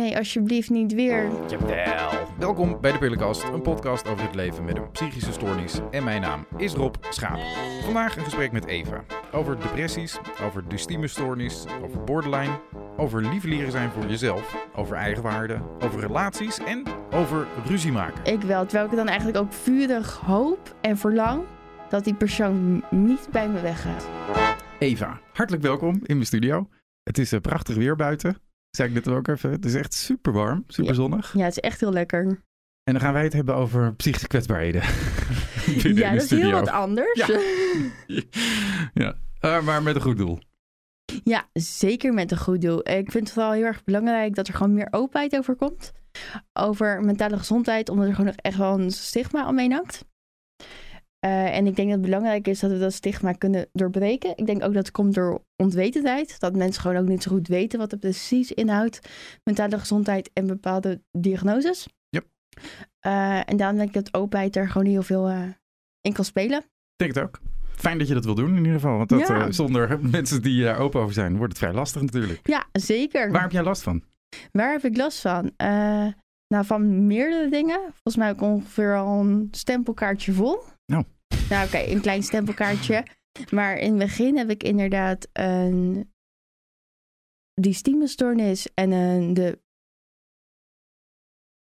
Nee, alsjeblieft niet weer. Jawel. Welkom bij de Pillenkast, een podcast over het leven met een psychische stoornis. En mijn naam is Rob Schaap. Vandaag een gesprek met Eva. Over depressies, over de stoornis, over borderline, over lief leren zijn voor jezelf, over eigenwaarde, over relaties en over ruzie maken. Ik wel, terwijl ik dan eigenlijk ook vurig hoop en verlang dat die persoon niet bij me weggaat. Eva, hartelijk welkom in mijn studio. Het is uh, prachtig weer buiten. Zeg ik dit ook even. Het is echt super warm, super zonnig. Ja, het is echt heel lekker. En dan gaan wij het hebben over psychische kwetsbaarheden. ja, dat is heel wat anders. Ja, ja. Uh, maar met een goed doel. Ja, zeker met een goed doel. Ik vind het wel heel erg belangrijk dat er gewoon meer openheid over komt. Over mentale gezondheid, omdat er gewoon nog echt wel een stigma omheen hangt. Uh, en ik denk dat het belangrijk is dat we dat stigma kunnen doorbreken. Ik denk ook dat het komt door ontwetendheid. Dat mensen gewoon ook niet zo goed weten wat het precies inhoudt. Mentale gezondheid en bepaalde diagnoses. Yep. Uh, en daarom denk ik dat openheid er gewoon heel veel uh, in kan spelen. Ik denk het ook. Fijn dat je dat wil doen in ieder geval. Want dat, ja. zonder mensen die daar open over zijn, wordt het vrij lastig natuurlijk. Ja, zeker. Waar heb jij last van? Waar heb ik last van? nou, van meerdere dingen. Volgens mij ik ongeveer al een stempelkaartje vol. Nou. Nou, oké, een klein stempelkaartje. Maar in het begin heb ik inderdaad een dystimestoornis en een de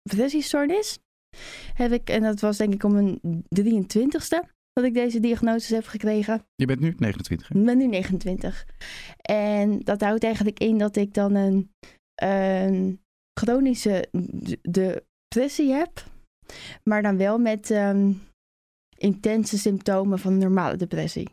depressiestoornis. Heb ik, en dat was denk ik om een 23ste dat ik deze diagnose heb gekregen. Je bent nu 29? Ik ben nu 29. En dat houdt eigenlijk in dat ik dan een, een chronische depressie heb. Maar dan wel met um, intense symptomen van normale depressie.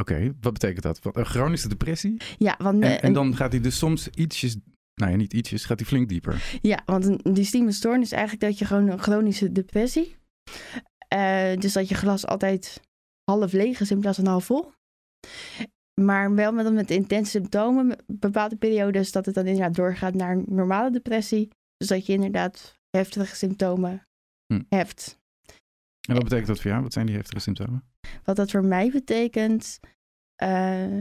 Oké, wat betekent dat? Een chronische depressie? Ja, want... En, en dan gaat hij dus soms ietsjes, nou ja, niet ietsjes, gaat hij flink dieper. Ja, want een dystieme stoornis is eigenlijk dat je gewoon een chronische depressie... Uh, dus dat je glas altijd half leeg is in plaats van half vol. Maar wel met, met intense symptomen, bepaalde periodes, dat het dan inderdaad doorgaat naar een normale depressie. Dus dat je inderdaad heftige symptomen hm. hebt. En wat betekent dat voor jou? Wat zijn die heftige symptomen? Wat dat voor mij betekent, uh,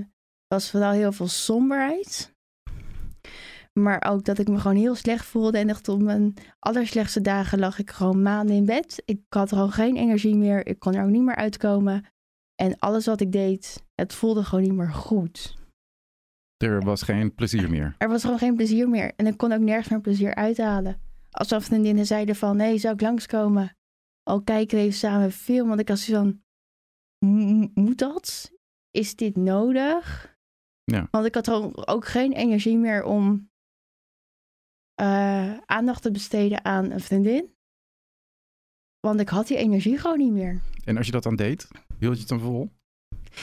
was vooral heel veel somberheid. Maar ook dat ik me gewoon heel slecht voelde. En echt op mijn allerslechtste dagen lag ik gewoon maanden in bed. Ik had gewoon geen energie meer. Ik kon er ook niet meer uitkomen. En alles wat ik deed, het voelde gewoon niet meer goed. Er was geen plezier meer. Er was gewoon geen plezier meer. En ik kon ook nergens meer plezier uithalen. Alsof vriendinnen zeiden van, nee, zou ik langskomen? Al kijken we even samen film. Want ik was van, moet dat? Is dit nodig? Ja. Want ik had ook geen energie meer om uh, aandacht te besteden aan een vriendin. Want ik had die energie gewoon niet meer. En als je dat dan deed, hield je het dan vol?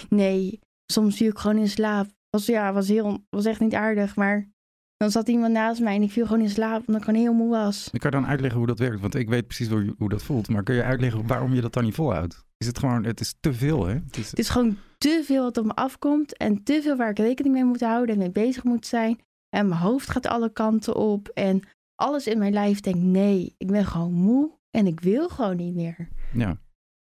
Nee, soms viel ik gewoon in slaap. Was, ja, was, heel, was echt niet aardig, maar dan zat iemand naast mij en ik viel gewoon in slaap omdat ik gewoon heel moe was. Ik kan dan uitleggen hoe dat werkt, want ik weet precies hoe, hoe dat voelt. Maar kun je uitleggen waarom je dat dan niet volhoudt? Is het gewoon, het is te veel hè? Het is, het is gewoon te veel wat op me afkomt en te veel waar ik rekening mee moet houden en mee bezig moet zijn. En mijn hoofd gaat alle kanten op en alles in mijn lijf denkt nee, ik ben gewoon moe en ik wil gewoon niet meer. Ja.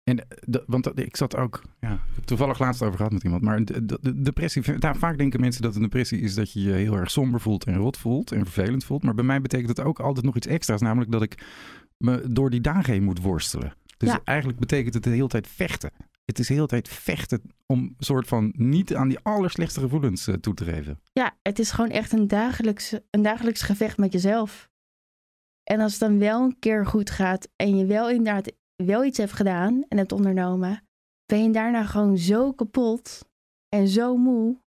En eh, de, want ik zat ook, ja, toevallig laatst over gehad met iemand, maar de, de, depressie, daar, vaak denken mensen dat een depressie is dat je je heel erg somber voelt en rot voelt en vervelend voelt. Maar bij mij betekent het ook altijd nog iets extra's, namelijk dat ik me door die dagen heen moet worstelen. Dus eigenlijk betekent het de hele tijd vechten. Het is de hele tijd vechten om een soort van niet aan die allerslechtste gevoelens uh, toe te geven. Ja, het is gewoon echt een dagelijks, een dagelijks gevecht met jezelf. En als het dan wel een keer goed gaat en je wel inderdaad wel iets hebt gedaan en hebt ondernomen, ben je daarna gewoon zo kapot en zo moe.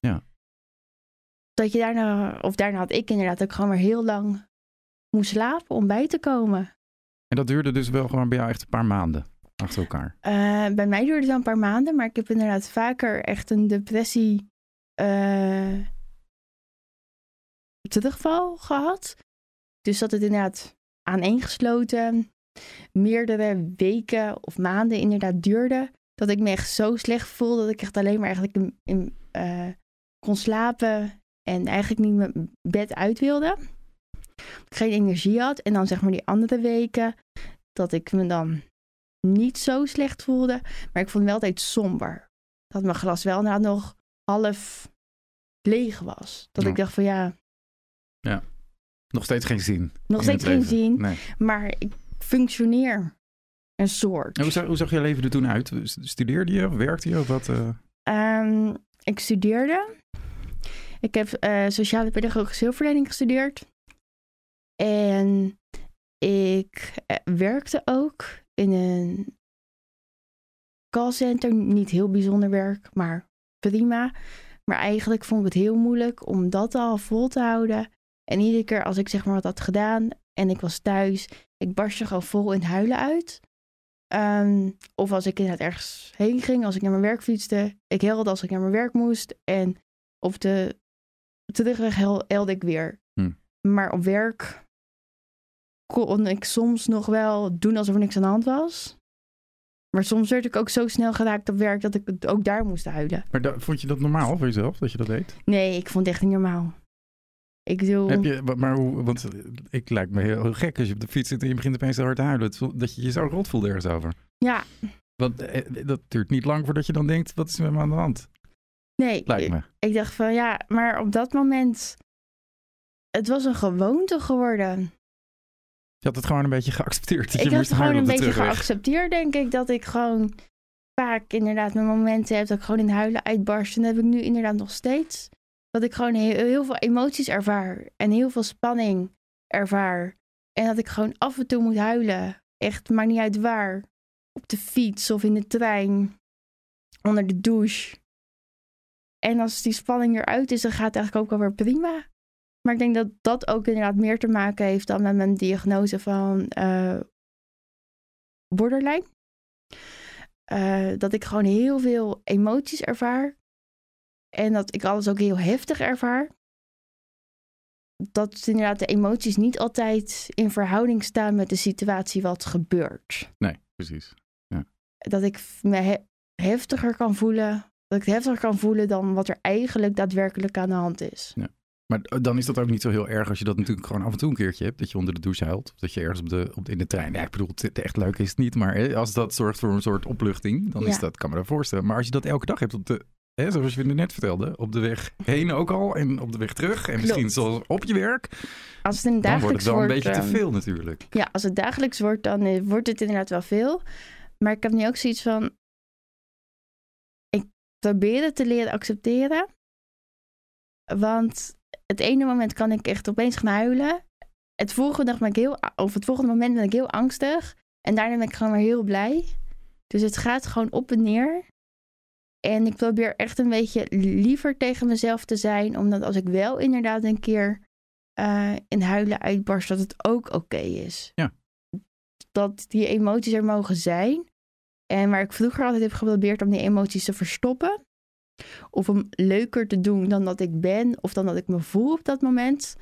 Ja. Dat je daarna, of daarna had ik inderdaad ook gewoon weer heel lang moest slapen om bij te komen. En dat duurde dus wel gewoon bij jou echt een paar maanden achter elkaar? Uh, bij mij duurde het wel een paar maanden, maar ik heb inderdaad vaker echt een depressie uh, terugval gehad. Dus dat het inderdaad aaneengesloten meerdere weken of maanden inderdaad duurde. Dat ik me echt zo slecht voelde dat ik echt alleen maar eigenlijk in, in uh, kon slapen en eigenlijk niet mijn bed uit wilde. Ik geen energie had. En dan zeg maar die andere weken dat ik me dan niet zo slecht voelde. Maar ik vond me wel altijd somber. Dat mijn glas wel nou nog half leeg was. Dat ik dacht van ja, ja. Nog steeds geen zin. Nog steeds geen zin. Nee. Maar ik functioneer een soort. En hoe, zag, hoe zag je leven er toen uit? Studeerde je of werkte je of wat? eh? Ehm, ik studeerde. Ik heb eh, sociale pedagogische hulpverlening gestudeerd. En ik eh, werkte ook in een callcenter. Niet heel bijzonder werk, maar prima. Maar eigenlijk vond ik het heel moeilijk om dat al vol te houden. En iedere keer als ik zeg maar wat had gedaan en ik was thuis, ik barstte gewoon vol in het huilen uit. Ehm, of als ik inderdaad ergens heen ging, als ik naar mijn werk fietste. Ik helde als ik naar mijn werk moest. En op de terugweg hel- helde ik weer. Hm. Maar op werk kon ik soms nog wel doen alsof er niks aan de hand was. Maar soms werd ik ook zo snel geraakt op werk dat ik het ook daar moest huilen. Maar vond je dat normaal voor jezelf, dat je dat deed? Nee, ik vond het echt niet normaal. Ik bedoel, Heb je, maar hoe, want eh, ik lijkt me heel, gek als je op de fiets zit en je begint opeens te hard te huilen. Dat je je zo rot voelt ergens over. ja, Want eh, dat duurt niet lang voordat je dan denkt, wat is er met me aan de hand? nee. Lijkt me. Ik dacht van ja, maar op dat moment, het was een gewoonte geworden. Je had het gewoon een beetje geaccepteerd. Dat ik je had het gewoon een beetje terugweg. geaccepteerd, denk ik, dat ik gewoon vaak inderdaad mijn momenten heb dat ik gewoon in huilen uitbarst. En dat heb ik nu inderdaad nog steeds. Dat ik gewoon heel, veel emoties ervaar en heel veel spanning ervaar. En dat ik gewoon af en toe moet huilen. Echt, maakt niet uit waar. Op de fiets of in de trein. Onder de douche. En als die spanning eruit is, dan gaat het eigenlijk ook alweer prima. Maar ik denk dat dat ook inderdaad meer te maken heeft dan met mijn diagnose van eh, borderline. Eh, dat ik gewoon heel veel emoties ervaar. En dat ik alles ook heel heftig ervaar. Dat inderdaad de emoties niet altijd in verhouding staan met de situatie wat gebeurt. Nee, precies. Dat ik me he- heftiger kan voelen. Dat ik het heftiger kan voelen dan wat er eigenlijk daadwerkelijk aan de hand is. Maar dan is dat ook niet zo heel erg als je dat natuurlijk gewoon af en toe een keertje hebt. Dat je onder de douche huilt. Of dat je ergens op de, op de, in de trein. Ja, ik bedoel, het, echt leuk is het niet. Maar hè, als dat zorgt voor een soort opluchting, dan is Ja. dat, kan me dat voorstellen. Maar als je dat elke dag hebt op de, hè, zoals je net vertelde, op de weg heen ook al en op de weg terug. En misschien zoals op je werk. Als het een Dan wordt dagelijks het wel een beetje te ehm, veel natuurlijk. Ja, als het dagelijks wordt, dan eh, wordt het inderdaad wel veel. Maar ik heb nu ook zoiets van. Ik probeer het te leren accepteren. Want het ene moment kan ik echt opeens gaan huilen. Het volgende, dag ben ik heel, of het volgende moment ben ik heel angstig. En daarna ben ik gewoon weer heel blij. Dus het gaat gewoon op en neer. En ik probeer echt een beetje liever tegen mezelf te zijn. Omdat als ik wel inderdaad een keer eh, in huilen uitbarst, dat het ook oké is. Ja. Dat die emoties er mogen zijn. En waar ik vroeger altijd heb geprobeerd om die emoties te verstoppen. Of om leuker te doen dan dat ik ben. Of dan dat ik me voel op dat moment.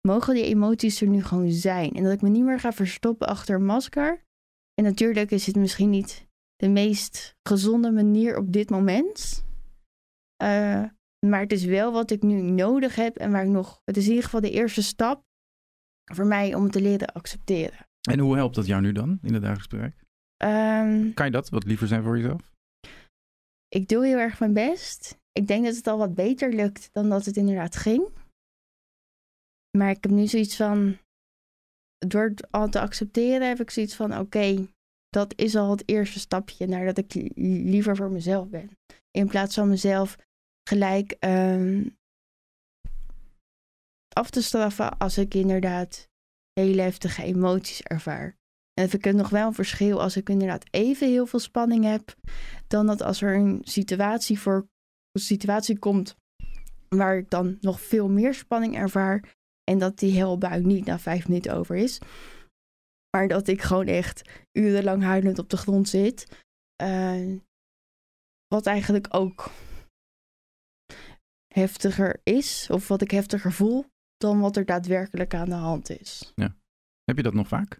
Mogen die emoties er nu gewoon zijn. En dat ik me niet meer ga verstoppen achter een masker. En natuurlijk is het misschien niet de meest gezonde manier op dit moment. Eh, maar het is wel wat ik nu nodig heb en waar ik nog. Het is in ieder geval de eerste stap voor mij om het te leren accepteren. En hoe helpt dat jou nu dan in het dagelijks bereik? Ehm, Kan je dat wat liever zijn voor jezelf? ik doe heel erg mijn best. Ik denk dat het al wat beter lukt dan dat het inderdaad ging. Maar ik heb nu zoiets van. Door het al te accepteren heb ik zoiets van: oké, dat is al het eerste stapje naar dat ik li- liever voor mezelf ben. In plaats van mezelf gelijk ehm, af te straffen als ik inderdaad hele heftige emoties ervaar. En ik nog wel een verschil als ik inderdaad even heel veel spanning heb, dan dat als er een situatie, voor, een situatie komt waar ik dan nog veel meer spanning ervaar en dat die helbui niet na vijf minuten over is. Maar dat ik gewoon echt urenlang huilend op de grond zit. Eh, wat eigenlijk ook heftiger is, of wat ik heftiger voel, dan wat er daadwerkelijk aan de hand is. Heb je dat nog vaak?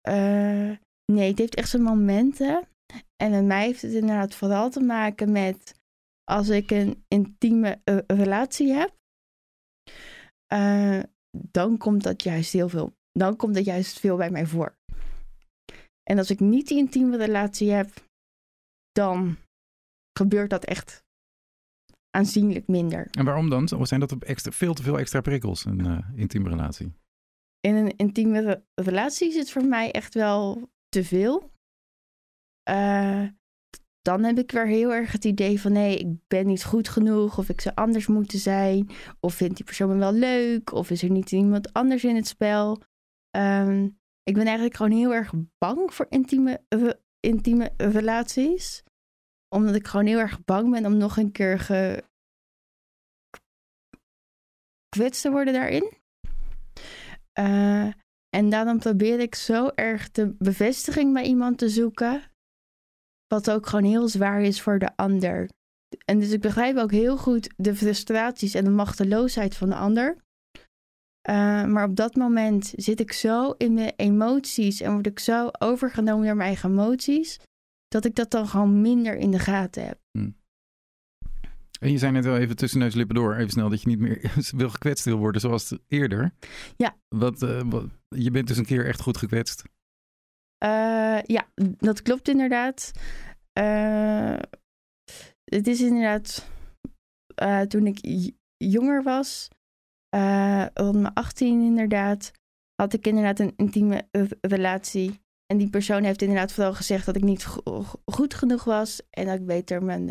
Eh, nee, het heeft echt zijn momenten. En bij mij heeft het inderdaad vooral te maken met als ik een intieme eh, relatie heb. dan komt dat juist heel veel. Dan komt dat juist veel bij mij voor. En als ik niet die intieme relatie heb, dan gebeurt dat echt aanzienlijk minder. En waarom dan? Zijn dat extra, veel te veel extra prikkels, een uh, intieme relatie? In een intieme re relatie is het voor mij echt wel te veel. Uh, dan heb ik weer heel erg het idee van nee, ik ben niet goed genoeg of ik zou anders moeten zijn. Of vindt die persoon me wel leuk of is er niet iemand anders in het spel. Um, ik ben eigenlijk gewoon heel erg bang voor intieme, intieme relaties. Omdat ik gewoon heel erg bang ben om nog een keer ge kwetst te worden daarin. Uh, en daarom probeer ik zo erg de bevestiging bij iemand te zoeken. Wat ook gewoon heel zwaar is voor de ander. En dus ik begrijp ook heel goed de frustraties en de machteloosheid van de ander. Uh, maar op dat moment zit ik zo in mijn emoties en word ik zo overgenomen door mijn eigen emoties, dat ik dat dan gewoon minder in de gaten heb. Hm. En je zei net wel even tussen neus lippen door, even snel, dat je niet meer wil gekwetst wil worden zoals eerder. Ja. Wat, uh, wat, je bent dus een keer echt goed gekwetst. Uh, ja, dat klopt inderdaad. Het is inderdaad toen ik jonger was, rond mijn 18 inderdaad, had ik inderdaad een intieme relatie. En die persoon heeft inderdaad vooral gezegd dat ik niet goed genoeg was en dat ik beter mijn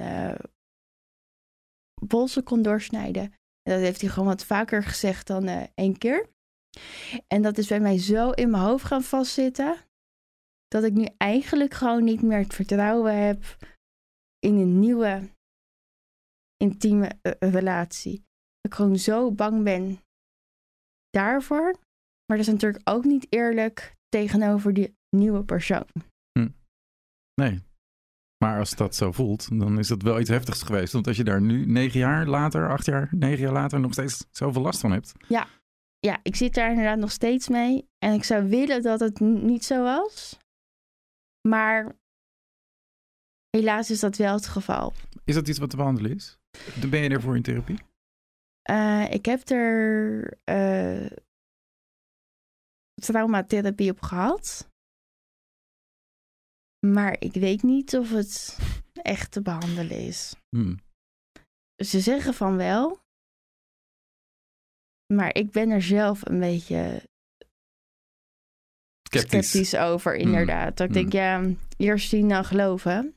polsen kon doorsnijden. En dat heeft hij gewoon wat vaker gezegd dan uh, één keer. En dat is bij mij zo in mijn hoofd gaan vastzitten. Dat ik nu eigenlijk gewoon niet meer het vertrouwen heb in een nieuwe intieme uh, relatie. Ik gewoon zo bang ben daarvoor. Maar dat is natuurlijk ook niet eerlijk tegenover die nieuwe persoon. Hm. Nee, maar als dat zo voelt, dan is dat wel iets heftigs geweest. Want als je daar nu negen jaar later, acht jaar, negen jaar later nog steeds zoveel last van hebt. Ja, ja ik zit daar inderdaad nog steeds mee. En ik zou willen dat het niet zo was. Maar helaas is dat wel het geval. Is dat iets wat te behandelen is? Ben je ervoor in therapie? Uh, ik heb er uh, traumatherapie op gehad. Maar ik weet niet of het echt te behandelen is. Hmm. Ze zeggen van wel. Maar ik ben er zelf een beetje sceptisch, sceptisch over, inderdaad. Dat ik denk, ja, eerst zien dan geloven.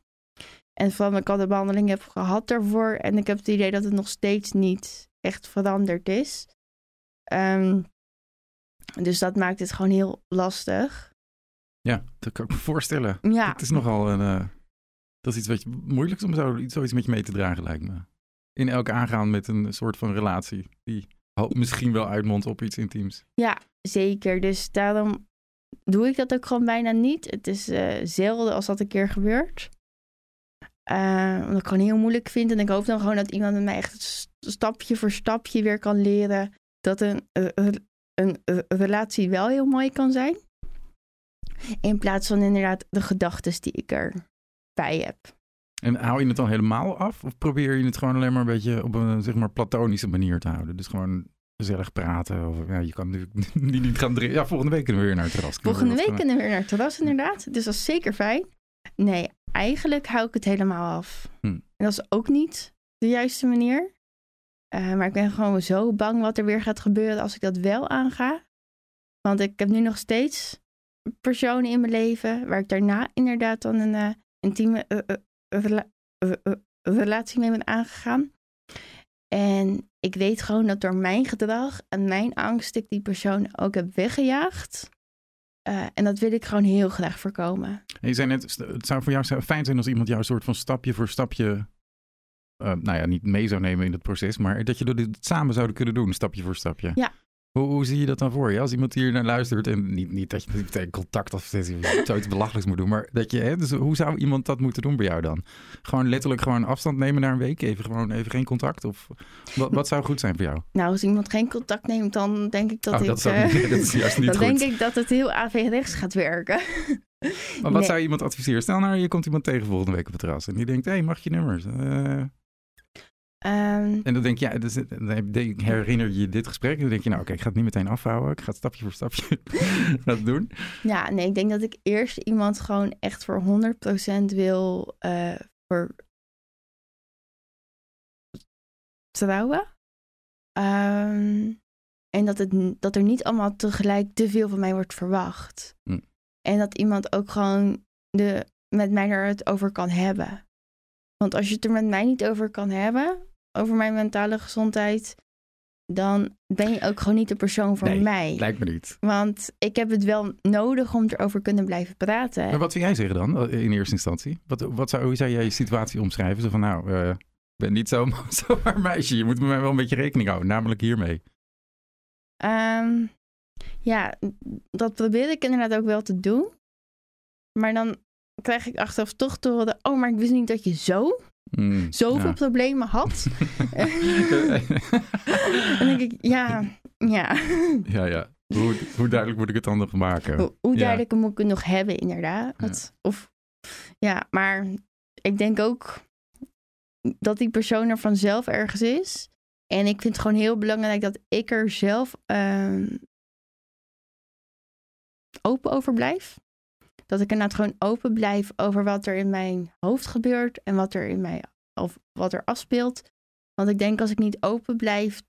En van ik al de behandeling heb gehad daarvoor. En ik heb het idee dat het nog steeds niet echt veranderd is. Um, dus dat maakt het gewoon heel lastig. Ja, dat kan ik me voorstellen. Ja. Het is nogal een. Uh, dat is iets wat je moeilijk is om zo, zoiets met je mee te dragen, lijkt me. In elk aangaan met een soort van relatie die misschien wel uitmondt op iets intiems. Ja, zeker. Dus daarom doe ik dat ook gewoon bijna niet. Het is uh, zelden als dat een keer gebeurt. Uh, omdat ik gewoon heel moeilijk vind. En ik hoop dan gewoon dat iemand met mij echt stapje voor stapje weer kan leren dat een, een, een relatie wel heel mooi kan zijn. In plaats van inderdaad de gedachten die ik erbij heb. En hou je het dan helemaal af? Of probeer je het gewoon alleen maar een beetje op een zeg maar platonische manier te houden? Dus gewoon gezellig praten. Of, ja, je kan natuurlijk niet gaan drinken. Ja, volgende week kunnen we weer naar het terras. Volgende week kunnen we weer naar het terras, inderdaad. Dus dat is zeker fijn. Nee, eigenlijk hou ik het helemaal af. Hm. En dat is ook niet de juiste manier. Uh, maar ik ben gewoon zo bang wat er weer gaat gebeuren als ik dat wel aanga. Want ik heb nu nog steeds personen in mijn leven waar ik daarna inderdaad dan een uh, intieme rela relatie mee ben aangegaan. En ik weet gewoon dat door mijn gedrag en mijn angst ik die persoon ook heb weggejaagd. En dat wil ik gewoon heel graag voorkomen. En je zei net, het zou voor jou fijn zijn als iemand jou soort van stapje voor stapje, nou ja, niet mee zou nemen in het proces, maar dat je het samen zouden kunnen doen, stapje voor stapje. Ja, hoe, hoe, zie je dat dan voor je? Als iemand hier naar luistert en niet, niet dat je meteen contact of zoiets belachelijks moet doen, maar dat je, hè, dus hoe zou iemand dat moeten doen bij jou dan? Gewoon letterlijk gewoon afstand nemen naar een week, even gewoon even geen contact? Of wat, wat zou goed zijn voor jou? Nou, als iemand geen contact neemt, dan denk ik dat oh, ik. Dat, zou, uh, dat is juist niet dan goed. denk ik dat het heel averechts gaat werken. maar wat nee. zou je iemand adviseren? Stel nou, je komt iemand tegen volgende week op het terras en die denkt, hé, hey, mag je nummers? Uh, Um, en dan denk je, ja, dus, dan herinner je dit gesprek en dan denk je, nou oké, okay, ik ga het niet meteen afhouden. Ik ga het stapje voor stapje dat doen. Ja, nee, ik denk dat ik eerst iemand gewoon echt voor 100% wil uh, voor vertrouwen. Ehm, en dat, het, dat er niet allemaal tegelijk te veel van mij wordt verwacht. Hm. En dat iemand ook gewoon de, met mij er het over kan hebben. Want als je het er met mij niet over kan hebben, over mijn mentale gezondheid, dan ben je ook gewoon niet de persoon voor Nee, mij. Lijkt me niet. Want ik heb het wel nodig om erover kunnen blijven praten. Maar wat zou jij zeggen dan, eh, in eerste instantie? Wat, wat zou, hoe zou jij je situatie omschrijven? Zo van, nou, eh, ik ben niet zo- zomaar meisje. Je moet met mij wel een beetje rekening houden, namelijk hiermee. Ehm, ja, dat probeer ik inderdaad ook wel te doen. Maar dan krijg ik achteraf toch te horen... oh, maar ik wist niet dat je zo, Mm, zoveel ja. problemen had. en denk ik, ja, ja. ja, ja. Hoe, hoe duidelijk moet ik het dan nog maken? Hoe, hoe Ja. duidelijk moet ik het nog hebben, inderdaad. Of, ja, maar ik denk ook dat die persoon er vanzelf ergens is. En ik vind het gewoon heel belangrijk dat ik er zelf ehm, open over blijf. Dat ik inderdaad gewoon open blijf over wat er in mijn hoofd gebeurt en wat er in mij of wat er afspeelt. Want ik denk als ik niet open blijf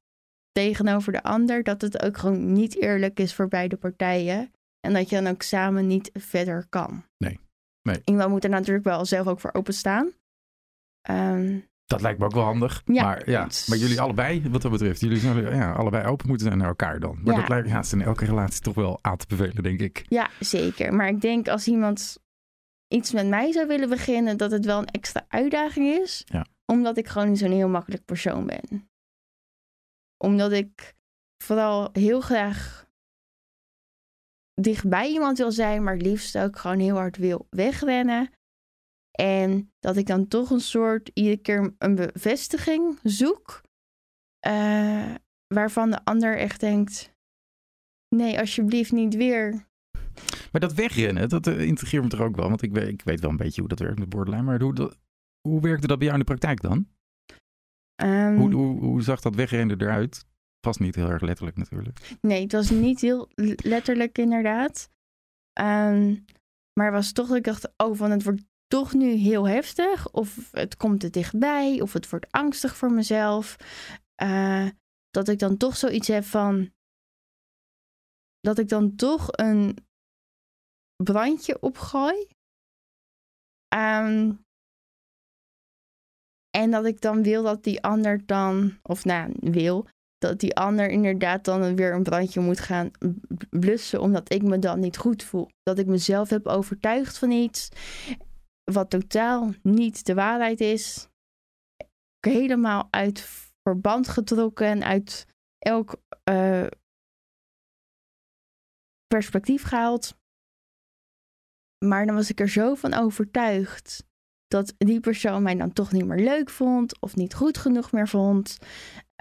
tegenover de ander, dat het ook gewoon niet eerlijk is voor beide partijen. En dat je dan ook samen niet verder kan. Nee. Nee. Iemand moet er natuurlijk wel zelf ook voor openstaan. Ehm Dat lijkt me ook wel handig. Ja. Maar, ja, maar jullie allebei, wat dat betreft, jullie zouden ja, allebei open moeten zijn naar elkaar dan. Maar Ja. dat lijkt ja, is in elke relatie toch wel aan te bevelen, denk ik. ja, zeker. Maar ik denk als iemand iets met mij zou willen beginnen, dat het wel een extra uitdaging is. Ja. Omdat ik gewoon niet zo'n heel makkelijk persoon ben. Omdat ik vooral heel graag dichtbij iemand wil zijn, maar het liefst ook gewoon heel hard wil wegrennen. En dat ik dan toch een soort, iedere keer een bevestiging zoek. eh, waarvan de ander echt denkt: nee, alsjeblieft niet weer. Maar dat wegrennen, dat uh, integreert me toch ook wel. Want ik weet, ik weet wel een beetje hoe dat werkt met borderline. Maar hoe, dat, hoe werkte dat bij jou in de praktijk dan? Ehm, Hoe, hoe, hoe zag dat wegrennen eruit? Vast niet heel erg letterlijk natuurlijk. Nee, het was niet heel letterlijk inderdaad. Ehm, maar het was toch dat ik dacht, oh, van het wordt toch nu heel heftig. Of het komt te dichtbij. Of het wordt angstig voor mezelf. Eh, dat ik dan toch zoiets heb van... Dat ik dan toch een brandje opgooi. Ehm, en dat ik dan wil dat die ander dan... Of nou, wil dat die ander inderdaad dan weer een brandje moet gaan blussen, omdat ik me dan niet goed voel. Dat ik mezelf heb overtuigd van iets wat totaal niet de waarheid is. Helemaal uit verband getrokken en uit elk eh, perspectief gehaald. Maar dan was ik er zo van overtuigd dat die persoon mij dan toch niet meer leuk vond of niet goed genoeg meer vond.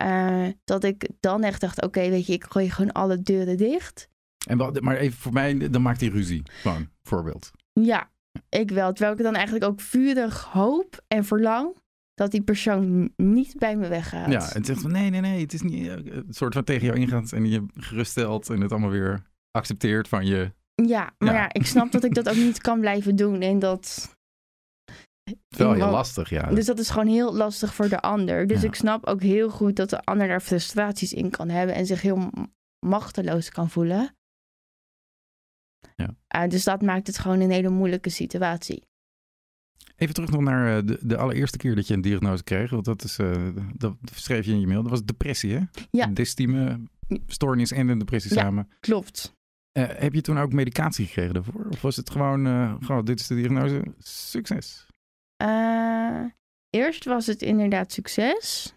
Uh, dat ik dan echt dacht, oké, okay, weet je, ik gooi gewoon alle deuren dicht. En wat, maar even voor mij, dan maakt hij ruzie. Gewoon, voorbeeld. Ja, ik wel. Terwijl ik dan eigenlijk ook vurig hoop en verlang dat die persoon niet bij me weggaat. Ja, en zegt van nee, nee, nee, het is niet een soort van tegen jou ingaat en je geruststelt en het allemaal weer accepteert van je. Ja, maar ja, ja ik snap dat ik dat ook niet kan blijven doen en dat... Wel heel lastig, ja. Dus dat is gewoon heel lastig voor de ander. Dus Ja. ik snap ook heel goed dat de ander daar frustraties in kan hebben en zich heel machteloos kan voelen. Ja. Uh, dus dat maakt het gewoon een hele moeilijke situatie. Even terug nog naar uh, de, de, allereerste keer dat je een diagnose kreeg. Want dat, is, uh, dat schreef je in je mail. Dat was depressie, hè? Ja. Stoornis en een depressie ja, samen. Klopt. Uh, heb je toen ook medicatie gekregen daarvoor? Of was het gewoon, uh, gewoon dit is de diagnose, succes? Uh, eerst was het inderdaad succes.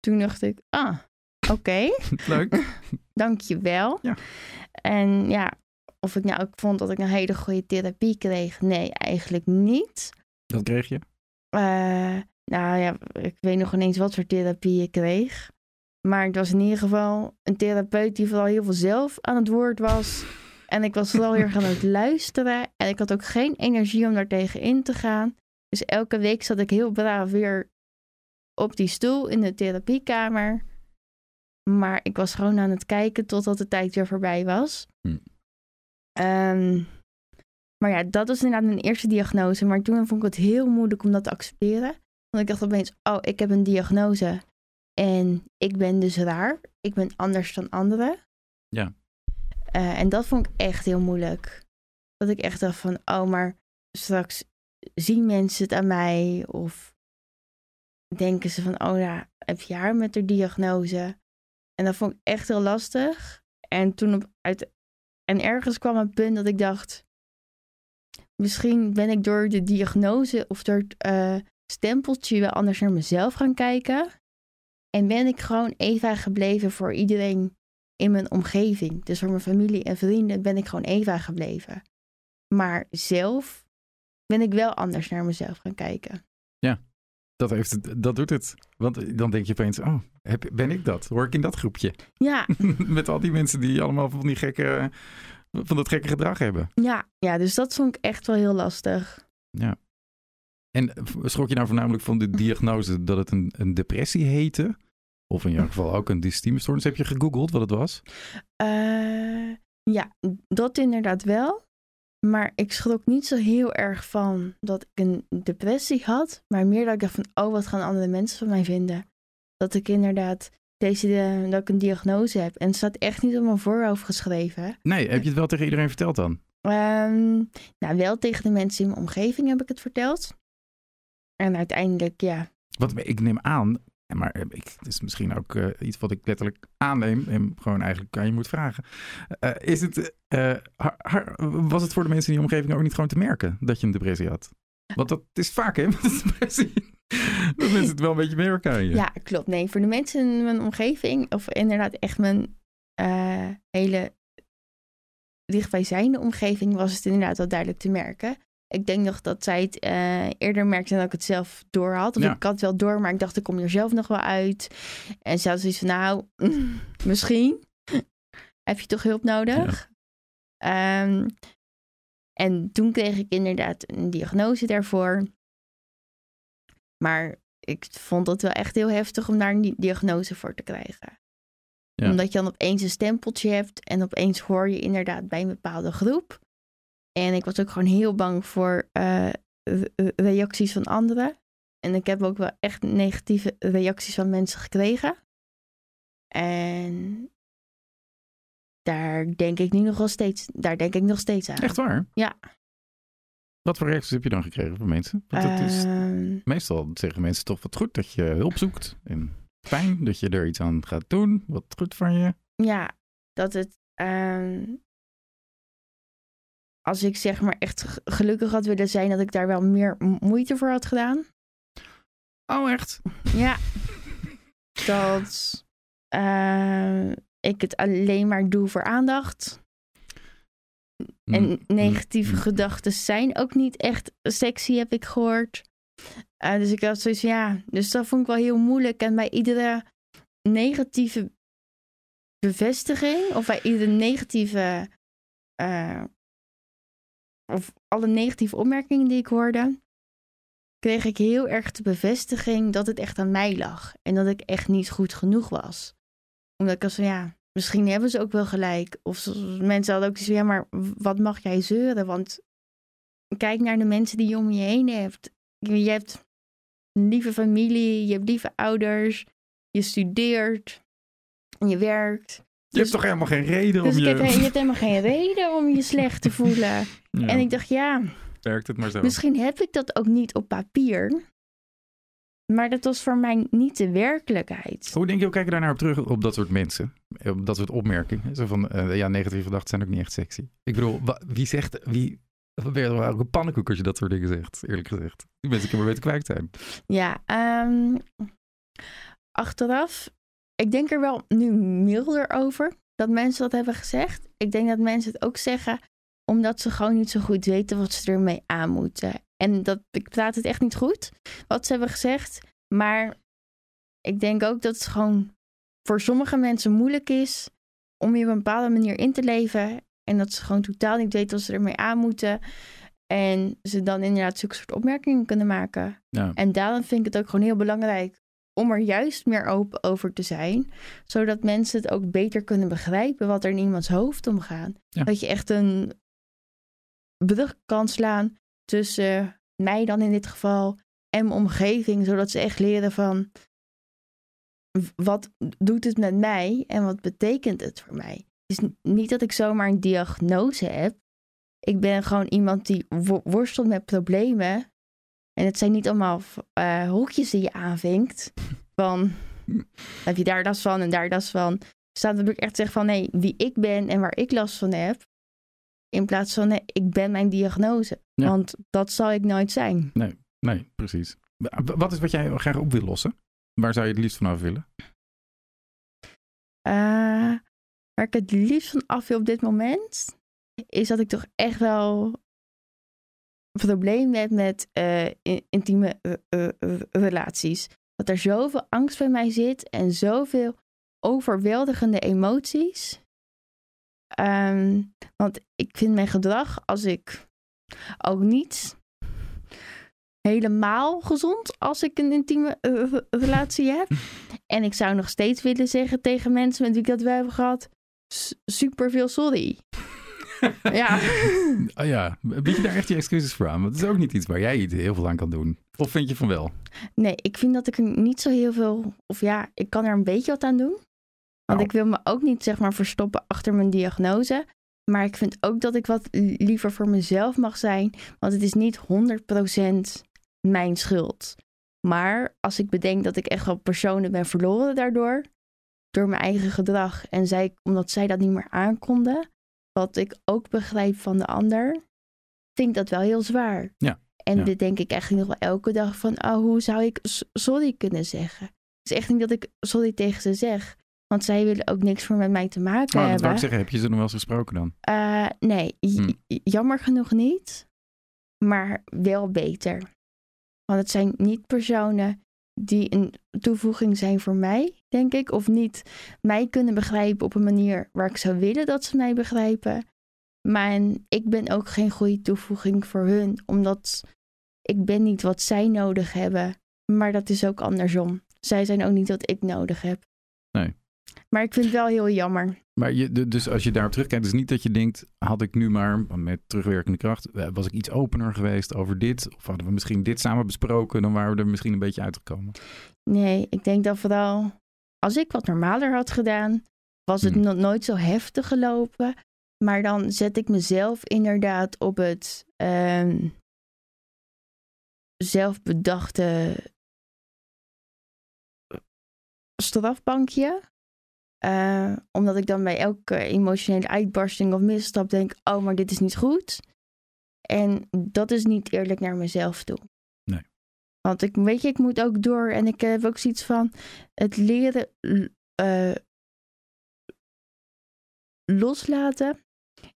Toen dacht ik, ah, oké. Okay. Leuk. Dankjewel. Ja. En ja, of ik nou ook vond dat ik een hele goede therapie kreeg. Nee, eigenlijk niet. Dat kreeg je? Uh, nou ja, ik weet nog ineens wat voor therapie ik kreeg. Maar het was in ieder geval een therapeut die vooral heel veel zelf aan het woord was. En ik was vooral heel erg aan het luisteren. En ik had ook geen energie om daar tegen in te gaan. Dus elke week zat ik heel braaf weer op die stoel in de therapiekamer. Maar ik was gewoon aan het kijken totdat de tijd weer voorbij was. Hm. Um, maar ja, dat was inderdaad mijn eerste diagnose. Maar toen vond ik het heel moeilijk om dat te accepteren. Want ik dacht opeens, oh, ik heb een diagnose. En ik ben dus raar. Ik ben anders dan anderen. Ja. Eh, en dat vond ik echt heel moeilijk. Dat ik echt dacht van, oh, maar straks zien mensen het aan mij? Of denken ze van, oh ja, heb je haar met de diagnose? En dat vond ik echt heel lastig. En toen op, uit, en ergens kwam een punt dat ik dacht, misschien ben ik door de diagnose of door het uh, stempeltje wel anders naar mezelf gaan kijken. En ben ik gewoon Eva gebleven voor iedereen in mijn omgeving. Dus voor mijn familie en vrienden ben ik gewoon Eva gebleven. Maar zelf ben ik wel anders naar mezelf gaan kijken. Dat, heeft dat doet het. Want dan denk je opeens, oh, heb, ben ik dat? Hoor ik in dat groepje? Ja. Met al die mensen die allemaal van die gekke, van dat gekke gedrag hebben. Ja, ja, dus dat vond ik echt wel heel lastig. Ja. En schrok je nou voornamelijk van de diagnose dat het een, een depressie heette? Of in ieder geval ook een dystemestoornis. Heb je gegoogeld wat het was? Uh, ja, dat inderdaad wel. Maar ik schrok niet zo heel erg van dat ik een depressie had. Maar meer dat ik dacht van, oh, wat gaan andere mensen van mij vinden? Dat ik inderdaad deze, dat ik een diagnose heb. En het staat echt niet op mijn voorhoofd geschreven. Nee, heb je het wel tegen iedereen verteld dan? Um, nou, wel tegen de mensen in mijn omgeving heb ik het verteld. En uiteindelijk, ja. Wat ik neem aan, maar ik, het is misschien ook uh, iets wat ik letterlijk aanneem en gewoon eigenlijk aan je moet vragen. Uh, is het, was het voor de mensen in je omgeving ook niet gewoon te merken dat je een depressie had? Want dat is vaak, hè, met een depressie. dat mensen het wel een beetje merken aan je. Ja, klopt. Nee, voor de mensen in mijn omgeving, of inderdaad echt mijn hele dichtbijzijnde omgeving, was het inderdaad wel duidelijk te merken. Ik denk nog dat zij het uh, eerder merkte dan dat ik het zelf door had. Of ik had het wel door, maar ik dacht, ik kom er zelf nog wel uit. En zelfs zoiets van, nou, misschien heb je toch hulp nodig. Ja. Um, en toen kreeg ik inderdaad een diagnose daarvoor. Maar ik vond het wel echt heel heftig om daar een diagnose voor te krijgen. Ja. Omdat je dan opeens een stempeltje hebt en opeens hoor je inderdaad bij een bepaalde groep. En ik was ook gewoon heel bang voor uh, reacties van anderen. En ik heb ook wel echt negatieve reacties van mensen gekregen. En daar denk ik nu nog wel steeds, daar denk ik nog steeds aan. Echt waar? Ja. Wat voor reacties heb je dan gekregen van mensen? Want het is, uh, meestal zeggen mensen toch wat goed dat je hulp zoekt. En fijn dat je er iets aan gaat doen. Wat goed van je. Ja, dat het uh, als ik zeg maar echt gelukkig had willen zijn, dat ik daar wel meer moeite voor had gedaan. Oh, echt? Ja. dat uh, ik het alleen maar doe voor aandacht. En mm, negatieve mm, gedachten zijn ook niet echt sexy, heb ik gehoord. Uh, dus ik had zoiets ja, dus dat vond ik wel heel moeilijk. En bij iedere negatieve bevestiging, of bij iedere negatieve uh, of alle negatieve opmerkingen die ik hoorde, kreeg ik heel erg de bevestiging dat het echt aan mij lag. En dat ik echt niet goed genoeg was. Omdat ik was van ja, misschien hebben ze ook wel gelijk. Of mensen hadden ook zo ja, maar wat mag jij zeuren? Want kijk naar de mensen die je om je heen hebt. Je hebt een lieve familie, je hebt lieve ouders, je studeert, en je werkt. Je hebt toch helemaal geen reden dus om je... Heb, je hebt helemaal geen reden om je slecht te voelen. En ik dacht, ja... Werkt het maar zo. Misschien heb ik dat ook niet op papier. Maar dat was voor mij niet de werkelijkheid. Hoe denk je, hoe kijk je daar naar op terug op dat soort mensen? Op dat soort opmerkingen? Zo van, uh, ja, negatieve gedachten zijn ook niet echt sexy. Ik bedoel, wie zegt, wie... Ben je ook een pannenkoek als je dat soort dingen zegt, eerlijk gezegd. Die mensen kunnen maar beter kwijt zijn. Ja, um, achteraf ik denk er wel nu milder over dat mensen dat hebben gezegd. Ik denk dat mensen het ook zeggen omdat ze gewoon niet zo goed weten wat ze ermee aan moeten. En dat, ik praat het echt niet goed wat ze hebben gezegd. Maar ik denk ook dat het gewoon voor sommige mensen moeilijk is om je op een bepaalde manier in te leven. En dat ze gewoon totaal niet weten wat ze ermee aan moeten. En ze dan inderdaad zulke soort opmerkingen kunnen maken. Ja. En daarom vind ik het ook gewoon heel belangrijk om er juist meer open over te zijn, zodat mensen het ook beter kunnen begrijpen wat er in iemands hoofd omgaat. Dat je echt een brug kan slaan tussen mij dan in dit geval en mijn omgeving, zodat ze echt leren van wat doet het met mij en wat betekent het voor mij? Het is niet dat ik zomaar een diagnose heb. Ik ben gewoon iemand die worstelt met problemen. En het zijn niet allemaal uh, hokjes die je aanvinkt. Van heb je daar last van en daar last van. Staat dat ik echt zeggen van nee, wie ik ben en waar ik last van heb. In plaats van nee, ik ben mijn diagnose. Want dat zal ik nooit zijn. Nee, nee, precies. Wat is wat jij graag op wil lossen? Waar zou je het liefst vanaf willen? Uh, waar ik het liefst van af wil op dit moment, is dat ik toch echt wel probleem heb met uh, intieme uh, relaties. Dat er zoveel angst bij mij zit en zoveel overweldigende emoties. Um, want ik vind mijn gedrag, als ik ook niet helemaal gezond als ik een intieme relatie heb. En ik zou nog steeds willen zeggen tegen mensen met wie ik dat wel hebben gehad: super veel sorry. ja. Oh ja, bied je daar echt je excuses voor aan? Want het is ook niet iets waar jij heel veel aan kan doen. Of vind je van wel? Nee, ik vind dat ik er niet zo heel veel... Of ja, ik kan er een beetje wat aan doen. Want nou. ik wil me ook niet zeg maar verstoppen achter mijn diagnose. Maar ik vind ook dat ik wat liever voor mezelf mag zijn. Want het is niet 100% mijn schuld. Maar als ik bedenk dat ik echt wel personen ben verloren daardoor, door mijn eigen gedrag, en zij, omdat zij dat niet meer aankonden, wat ik ook begrijp van de ander, vind ik dat wel heel zwaar. Ja. En ja. dit denk ik eigenlijk nog wel elke dag van, oh, hoe zou ik sorry kunnen zeggen? Het is echt niet dat ik sorry tegen ze zeg. Want zij willen ook niks voor met mij te maken oh, hebben. Ik zeggen, heb je ze nog wel eens gesproken dan? Uh, nee, hm. jammer genoeg niet. Maar wel beter. Want het zijn niet personen die een toevoeging zijn voor mij, denk ik. Of niet mij kunnen begrijpen op een manier waar ik zou willen dat ze mij begrijpen. Maar ik ben ook geen goede toevoeging voor hun, omdat ik ben niet wat zij nodig hebben. Maar dat is ook andersom. Zij zijn ook niet wat ik nodig heb. Maar ik vind het wel heel jammer. Maar je, dus als je daarop terugkijkt, is niet dat je denkt, had ik nu maar met terugwerkende kracht, eh, was ik iets opener geweest over dit? Of hadden we misschien dit samen besproken, dan waren we er misschien een beetje uitgekomen. Nee, ik denk dat vooral als ik wat normaler had gedaan, was het hmm. nog nooit zo heftig gelopen. Maar dan zet ik mezelf inderdaad op het uh, zelfbedachte strafbankje. Uh, omdat ik dan bij elke emotionele uitbarsting of misstap denk: oh, maar dit is niet goed. En dat is niet eerlijk naar mezelf toe. Nee. Want ik weet je, ik moet ook door en ik heb ook zoiets van het leren uh, loslaten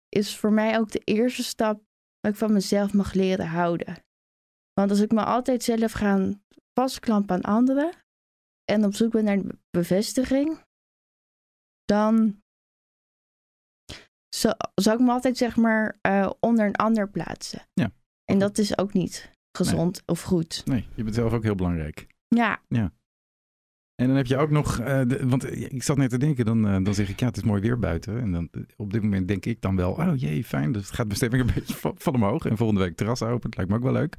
is voor mij ook de eerste stap dat ik van mezelf mag leren houden. Want als ik me altijd zelf ga vastklampen aan anderen en op zoek ben naar bevestiging, dan zou ik me altijd zeg maar uh, onder een ander plaatsen. Ja. En dat is ook niet gezond of goed. Nee, je bent zelf ook heel belangrijk. Ja. Ja. En dan heb je ook nog, uh, de, want ik zat net te denken, dan, uh, dan zeg ik ja, het is mooi weer buiten. En dan op dit moment denk ik dan wel, oh jee, fijn, dus het gaat bestemming een beetje van, van omhoog. En volgende week terras open, het lijkt me ook wel leuk.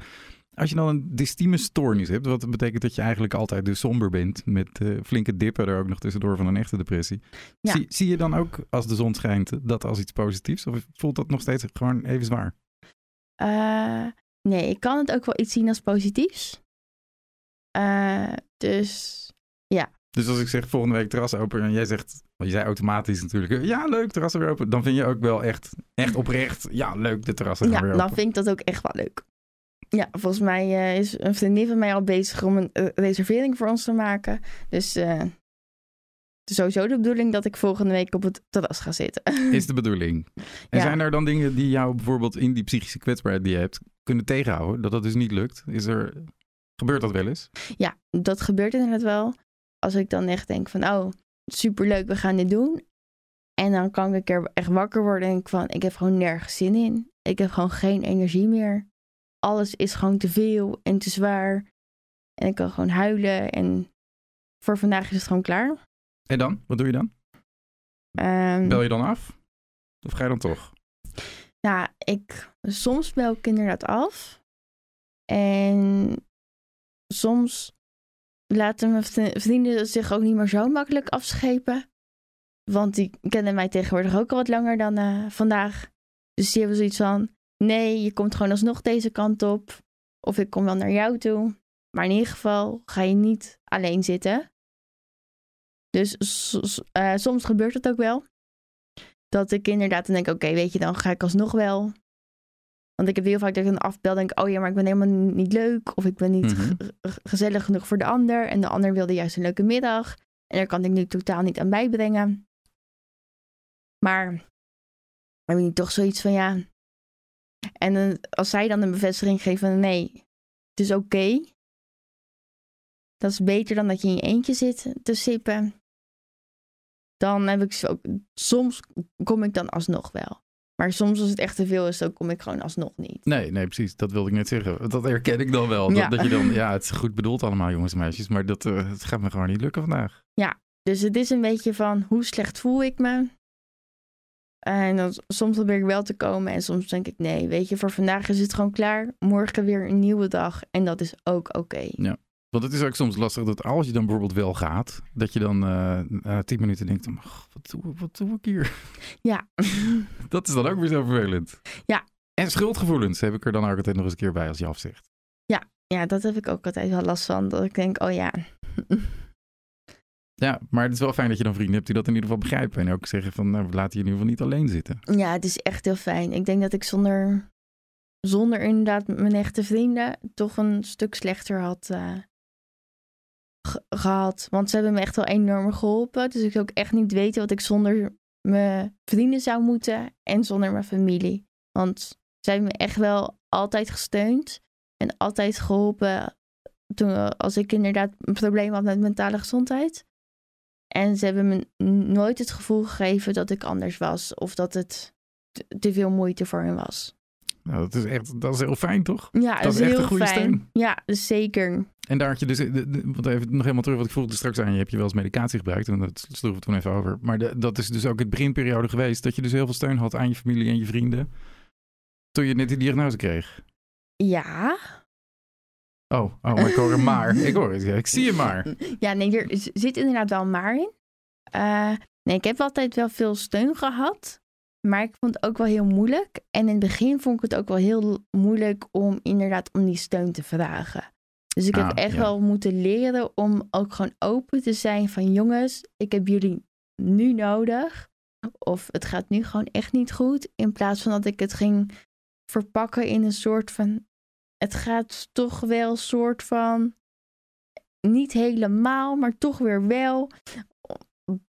Als je dan een distieme stoornis hebt, wat betekent dat je eigenlijk altijd dus somber bent, met uh, flinke dippen er ook nog tussendoor van een echte depressie. Zie, zie, je dan ook als de zon schijnt dat als iets positiefs? Of voelt dat nog steeds gewoon even zwaar? Uh, nee, ik kan het ook wel iets zien als positiefs. Uh, dus ja. Dus als ik zeg volgende week terras open en jij zegt, want je zei automatisch natuurlijk, ja leuk, terrassen weer open. Dan vind je ook wel echt, echt oprecht, ja leuk, de terrassen ja, weer open. Ja, dan vind ik dat ook echt wel leuk. Ja, volgens mij uh, is een vriendin van mij al bezig om een uh, reservering voor ons te maken. Dus uh, het is sowieso de bedoeling dat ik volgende week op het terras ga zitten. Is de bedoeling. En ja. zijn er dan dingen die jou bijvoorbeeld in die psychische kwetsbaarheid die je hebt kunnen tegenhouden? Dat dat dus niet lukt? Is er, gebeurt dat wel eens? Ja, dat gebeurt inderdaad wel. Als ik dan echt denk van, oh, superleuk, we gaan dit doen. En dan kan ik er echt wakker worden en denk van, ik heb gewoon nergens zin in. Ik heb gewoon geen energie meer alles is gewoon te veel en te zwaar. En ik kan gewoon huilen. En voor vandaag is het gewoon klaar. En dan? Wat doe je dan? Um, bel je dan af? Of ga je dan toch? Nou, ik, soms bel ik inderdaad af. En soms laten mijn vri- vrienden zich ook niet meer zo makkelijk afschepen. Want die kennen mij tegenwoordig ook al wat langer dan eh, vandaag. Dus die hebben zoiets van: nee, je komt gewoon alsnog deze kant op. Of ik kom wel naar jou toe. Maar in ieder geval ga je niet alleen zitten. Dus eh, soms gebeurt het ook wel. Dat ik inderdaad dan denk: oké, weet je, dan ga ik alsnog wel. Want ik heb heel vaak dat ik dan afbel denk: oh ja, maar ik ben helemaal niet leuk. Of ik ben niet Mhm. ge- ge- gezellig genoeg voor de ander. En de ander wilde juist een leuke middag. En daar kan ik nu totaal niet aan bijbrengen. Maar dan heb je toch zoiets van ja. En dan- als zij dan een bevestiging geven van nee, het is oké. Dat is beter dan dat je in je eentje zit te sippen. Dan heb ik zo, soms kom ik dan alsnog wel. Maar soms als het echt te veel is, dan kom ik gewoon alsnog niet. Nee, nee, precies. Dat wilde ik net zeggen. Dat herken ik dan wel. Dat, Ja. dat je dan, ja, het is goed bedoeld allemaal, jongens en meisjes. Maar dat, eh, het gaat me gewoon niet lukken vandaag. Dus het is een beetje van hoe slecht voel ik me. En dan, soms probeer ik wel te komen en soms denk ik nee, weet je, voor vandaag is het gewoon klaar. Morgen weer een nieuwe dag en dat is ook oké. Want het is ook soms lastig dat als je dan bijvoorbeeld wel gaat, dat je dan eh, na tien minuten denkt, "Oh, wat, doe, wat doe ik hier? Ja. Dat is dan ook weer zo vervelend. Ja. En schuldgevoelens heb ik er dan ook altijd nog eens een keer bij als je afzegt. ja, dat heb ik ook altijd wel last van. Dat ik denk, oh ja, Ja, maar het is wel fijn dat je dan vrienden hebt die dat in ieder geval begrijpen. En ook zeggen van, nou, laten je in ieder geval niet alleen zitten. ja, het is echt heel fijn. Ik denk dat ik zonder, zonder inderdaad mijn echte vrienden toch een stuk slechter had eh, ge- gehad. Want ze hebben me echt wel enorm geholpen. Dus ik zou ook echt niet weten wat ik zonder mijn vrienden zou moeten en zonder mijn familie. Want ze hebben me echt wel altijd gesteund en altijd geholpen toen, als ik inderdaad een probleem had met mentale gezondheid. En ze hebben me nooit het gevoel gegeven dat ik anders was of dat het te- veel moeite voor hen was. Nou, dat is echt, dat is heel fijn, toch? Ja, Dat is echt heel een goede fijn. steun. Ja, dus zeker. En daar had je dus, de- de- want even nog helemaal terug wat ik er straks aan je, heb je wel eens medicatie gebruikt en dat sloegen we toen even over. Maar de- dat is dus ook het beginperiode geweest, dat je dus heel veel steun had aan je familie en je vrienden, toen je net die diagnose kreeg. Ja. Oh, oh ik hoor hem maar. Ik hoor het, ik zie je maar. Ja, nee, er zit inderdaad wel een maar in. Eh, nee, ik heb altijd wel veel steun gehad. Maar ik vond het ook wel heel moeilijk. En in het begin vond ik het ook wel heel moeilijk om inderdaad om die steun te vragen. Dus ik heb Ah, echt ja. wel moeten leren om ook gewoon open te zijn van jongens, ik heb jullie nu nodig. Of het gaat nu gewoon echt niet goed. In plaats van dat ik het ging verpakken in een soort van. Het gaat toch wel soort van. Niet helemaal, maar toch weer wel.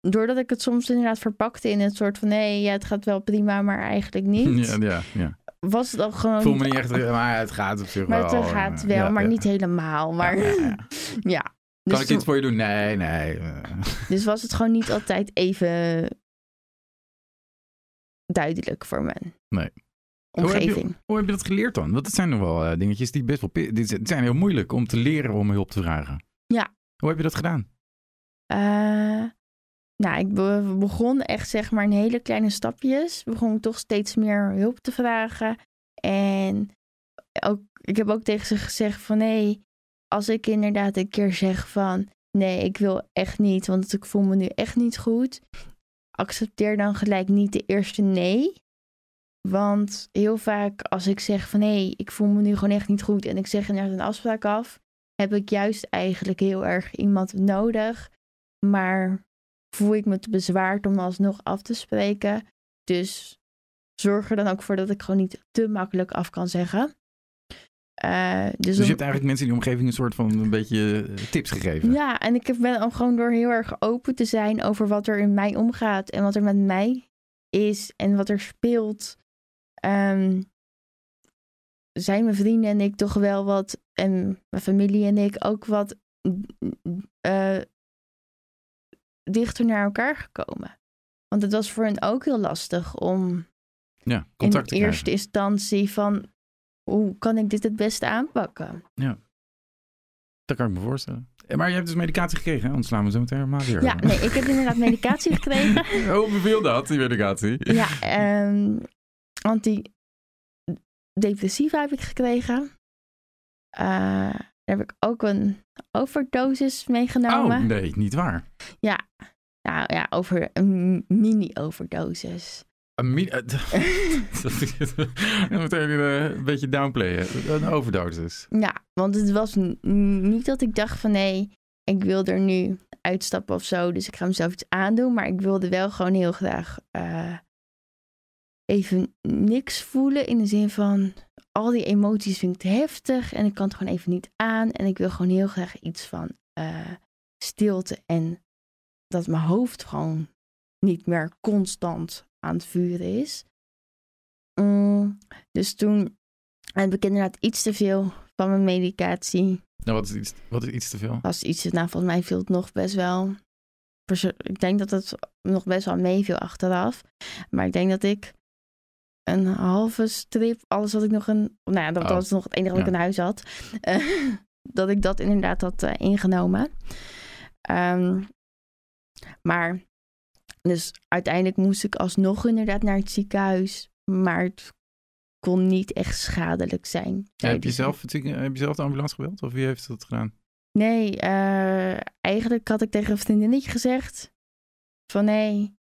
Doordat ik het soms inderdaad verpakte in een soort van nee, ja, het gaat wel prima, maar eigenlijk niet. Ja, ja, ja. Was het dan gewoon. Voel me niet echt, maar het gaat op zich Oh, maar wel. het gaat wel, ja, maar ja. niet helemaal. Maar Ja, ja. ja. Kan Dus, ik iets voor je doen? Nee, nee. dus was het gewoon niet altijd even duidelijk voor mijn Nee. Hoe heb je-. Hoe heb je dat geleerd dan? Want het zijn nog wel eh, dingetjes die best wel... Dit zijn- heel moeilijk om te leren om hulp te vragen. Ja. Hoe heb je dat gedaan? Eh, nou, ik be- begon echt zeg maar in hele kleine stapjes. Begon ik toch steeds meer hulp te vragen. En ook, ik heb ook tegen ze gezegd van nee, als ik inderdaad een keer zeg van nee, ik wil echt niet, want ik voel me nu echt niet goed. Accepteer dan gelijk niet de eerste nee. Want heel vaak als ik zeg van nee, ik voel me nu gewoon echt niet goed en ik zeg inderdaad een afspraak af, heb ik juist eigenlijk heel erg iemand nodig. Maar voel ik me te bezwaard om alsnog af te spreken. Dus zorg er dan ook voor dat ik gewoon niet te makkelijk af kan zeggen. Eh, dus Dus om- je hebt eigenlijk mensen in die omgeving een soort van een beetje eh, tips gegeven. ja, en ik ben gewoon door heel erg open te zijn over wat er in mij omgaat en wat er met mij is en wat er speelt. Ehm, zijn mijn vrienden en ik toch wel wat, en mijn familie en ik ook wat eh, dichter naar elkaar gekomen. Want het was voor hen ook heel lastig om Ja, contact in te krijgen. eerste instantie van hoe kan ik dit het beste aanpakken? Dat kan ik me voorstellen. Eh, Maar je hebt dus medicatie gekregen, hè? Anders slaan we zo meteen helemaal weer. Ja, nee, ik heb inderdaad medicatie gekregen. Hoe beviel dat, die medicatie? Ja, ehm antidepressiva heb ik gekregen. Eh, Daar heb ik ook een overdosis meegenomen. Oh, nee, niet waar. Nou ja, over een mini-overdosis. Een mi- eh, Meteen eh, een beetje downplayen. Een overdosis. Ja, want het was niet dat ik dacht van nee, ik wil er nu uitstappen of zo, dus ik ga mezelf iets aandoen. Maar ik wilde wel gewoon heel graag even niks voelen in de zin van al die emoties vind ik te heftig en ik kan het gewoon even niet aan. En ik wil gewoon heel graag iets van eh, stilte en dat mijn hoofd gewoon niet meer constant aan het vuren is. Mm, dus toen heb ik inderdaad iets te veel van mijn medicatie. Nou, wat is iets, wat is iets te veel? Was iets, nou volgens mij viel het nog best wel. Ik denk dat het nog best wel meeviel achteraf. Maar ik denk dat ik een halve strip, alles wat ik nog een. Nou ja, dat Oh, was nog het enige wat ik in huis had. eh, dat ik dat inderdaad had eh, ingenomen. Ehm, maar dus uiteindelijk moest ik alsnog inderdaad naar het ziekenhuis. Maar het kon niet echt schadelijk zijn. heb, je zelf, het heb je zelf de ambulance gebeld? Of wie heeft dat gedaan? Nee, eh, eigenlijk had ik tegen een vriendinnetje gezegd van nee,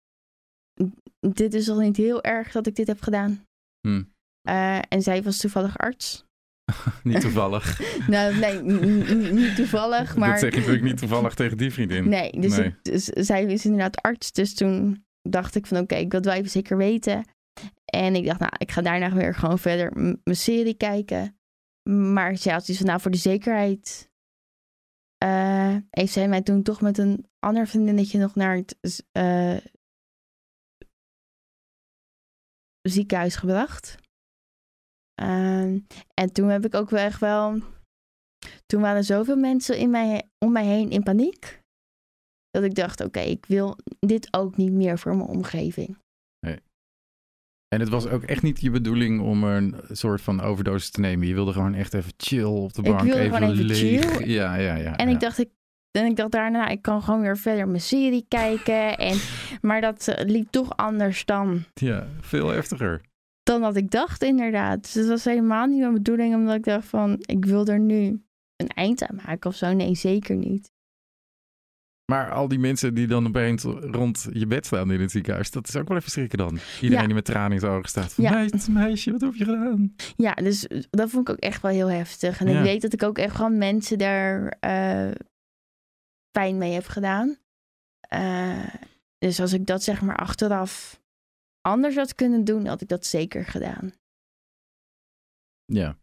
dit is toch niet heel erg dat ik dit heb gedaan. Hm. Eh, en zij was toevallig arts. Niet toevallig. nou, nee, niet toevallig, maar... Dat zeg je natuurlijk niet toevallig tegen die vriendin. Nee, dus, Nee. dus zij is inderdaad arts. Dus toen dacht ik van oké, ik wil het wel even zeker weten. En ik dacht, nou, ik ga daarna weer gewoon verder mijn serie kijken. Maar zij had iets van, nou, voor de zekerheid... eh, heeft zij mij toen toch met een ander vriendinnetje nog naar het z- ziekenhuis gebracht. Ehm, en toen heb ik ook wel echt wel... Toen waren zoveel mensen in mij, om mij heen in paniek. Dat ik dacht, oké, ik wil dit ook niet meer voor mijn omgeving. En het was ook echt niet je bedoeling om een soort van overdosis te nemen. Je wilde gewoon echt even chill op de Ik bank. wilde even gewoon even leeg. chill. Ja, ja, ja. En ja. ik dacht, ik, en ik dacht daarna, ik kan gewoon weer verder mijn serie kijken. En, maar dat eh, liep toch anders dan, Ja, veel heftiger. dan dat ik dacht, inderdaad. Dus het was helemaal niet mijn bedoeling, omdat ik dacht van, ik wil er nu een eind aan maken of zo. Nee, zeker niet. Maar al die mensen die dan opeens rond je bed staan in het ziekenhuis, dat is ook wel even schrikken dan. Iedereen Ja. die met tranen in zijn ogen staat. Van, Ja. meid, meisje, wat heb je gedaan? Ja, dus dat vond ik ook echt wel heel heftig. En Ja. ik weet dat ik ook echt gewoon mensen daar eh, pijn mee heb gedaan. Eh, dus als ik dat zeg maar achteraf anders had kunnen doen, had ik dat zeker gedaan. Ja.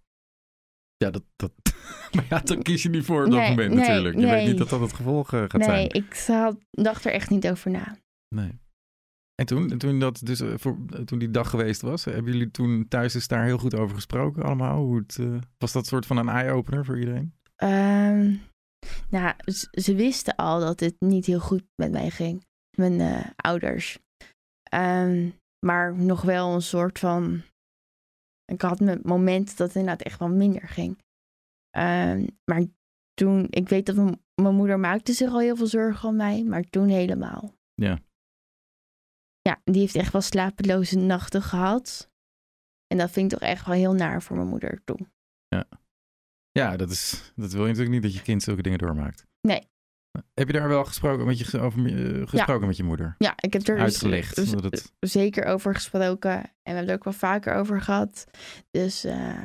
Ja, dat, dat... maar ja, dan kies je niet voor op dat Nee, moment nee, natuurlijk. Je weet nee. niet dat dat het gevolg eh, gaat nee, zijn. ik had, dacht er echt niet over na. Nee. En toen, toen, dat dus, eh, voor, toen die dag geweest was, hebben jullie toen thuis eens daar heel goed over gesproken allemaal? Hoe het, was dat soort van een eye-opener voor iedereen? Ehm, nou, ze wisten al dat het niet heel goed met mij ging. Mijn eh, ouders. Ehm, maar nog wel een soort van... Ik had mijn moment dat het inderdaad echt wel minder ging. Ehm, maar toen... Ik weet dat mijn, mijn moeder maakte zich al heel veel zorgen om mij. Maar toen helemaal. Ja. Ja, die heeft echt wel slapeloze nachten gehad. En dat vind ik toch echt wel heel naar voor mijn moeder toen. Ja, dat, is, dat wil je natuurlijk niet dat je kind zulke dingen doormaakt. Nee. Heb je daar wel gesproken met je, over, eh, gesproken met je moeder? Ja, ik heb er dus- Uitgelegd. dus- het, zeker over gesproken. En we hebben het er ook wel vaker over gehad. Dus eh,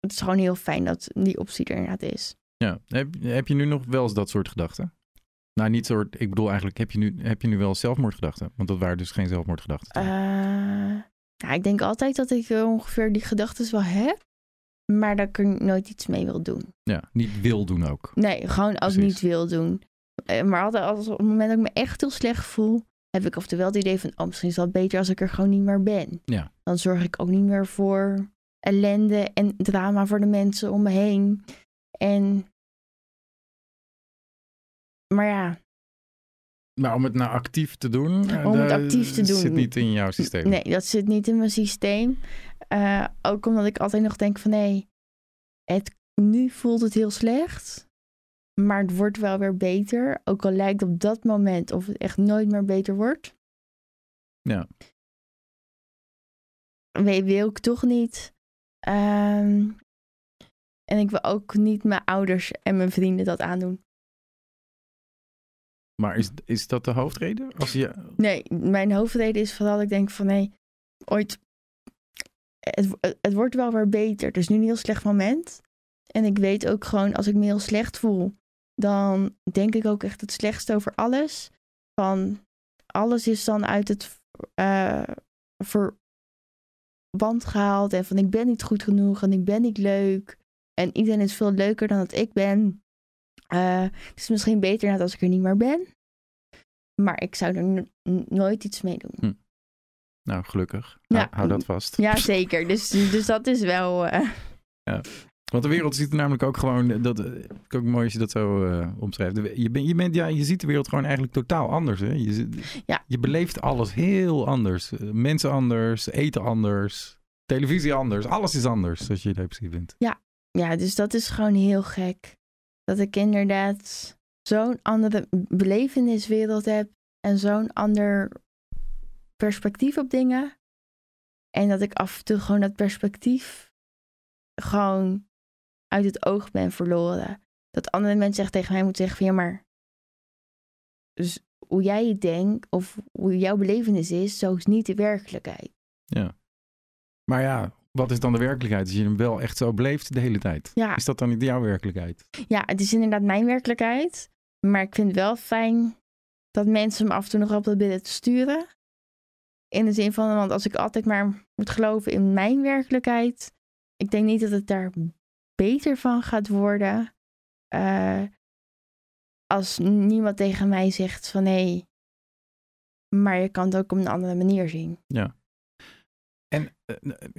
het is gewoon heel fijn dat die optie er inderdaad is. ja. heb, heb je nu nog wel eens dat soort gedachten? Nou, niet soort, ik bedoel eigenlijk, heb je nu, heb je nu wel zelfmoordgedachten? Want dat waren dus geen zelfmoordgedachten. Nou, ik denk altijd dat ik ongeveer die gedachten wel heb. Maar dat ik er nooit iets mee wil doen. ja, niet wil doen ook. Nee, gewoon ook Precies. niet wil doen. Eh, maar altijd als op het moment dat ik me echt heel slecht voel... heb ik oftewel het idee van... oh, misschien is wel beter als ik er gewoon niet meer ben. Ja. Dan zorg ik ook niet meer voor ellende en drama voor de mensen om me heen. En... Maar ja, Maar om het nou actief te doen, eh, Om het dat actief te doen. zit niet in jouw systeem. nee, dat zit niet in mijn systeem. Eh, ook omdat ik altijd nog denk van... nee, het, nu voelt het heel slecht... Maar het wordt wel weer beter. Ook al lijkt op dat moment of het echt nooit meer beter wordt. Ja. Wil, wil ik toch niet. Ehm, En ik wil ook niet mijn ouders en mijn vrienden dat aandoen. Maar is, is dat de hoofdreden? Als je, Nee, mijn hoofdreden is vooral dat ik denk van nee, ooit. Het, het wordt wel weer beter. Het is nu een heel slecht moment. En ik weet ook gewoon, als ik me heel slecht voel, dan denk ik ook echt het slechtste over alles. Van alles is dan uit het eh verband gehaald. En van ik ben niet goed genoeg en ik ben niet leuk. En iedereen is veel leuker dan dat ik ben. Eh, het is misschien beter net als ik er niet meer ben. Maar ik zou er nooit iets mee doen. nou, gelukkig. Ja. Hou, hou dat vast. Ja, zeker. Dus, dus dat is wel. eh, Want de wereld ziet er namelijk ook gewoon... Dat, eh, ik ook mooi als je dat zo omschrijft. Je, je, bent, ja, je ziet de wereld gewoon eigenlijk totaal anders. Hè? Je, Ja. je beleeft alles heel anders. Mensen anders, eten anders, televisie anders. Alles is anders als je depressief bent. ja, dus dat is gewoon heel gek. Dat ik inderdaad zo'n andere beleveniswereld heb. En zo'n ander perspectief op dingen. En dat ik af en toe gewoon dat perspectief gewoon uit het oog ben verloren. Dat andere mensen echt tegen mij moeten zeggen van ja, maar dus hoe jij denkt of hoe jouw belevenis is, zo is niet de werkelijkheid. Maar ja, wat is dan de werkelijkheid als je hem wel echt zo beleeft de hele tijd? Ja, Is dat dan niet jouw werkelijkheid? ja, het is inderdaad mijn werkelijkheid. Maar ik vind het wel fijn dat mensen me af en toe nog op dat willen te sturen. In de zin van, want als ik altijd maar moet geloven in mijn werkelijkheid, ik denk niet dat het daar beter van gaat worden. eh, als niemand tegen mij zegt van hé, maar je kan het ook op een andere manier zien. En eh,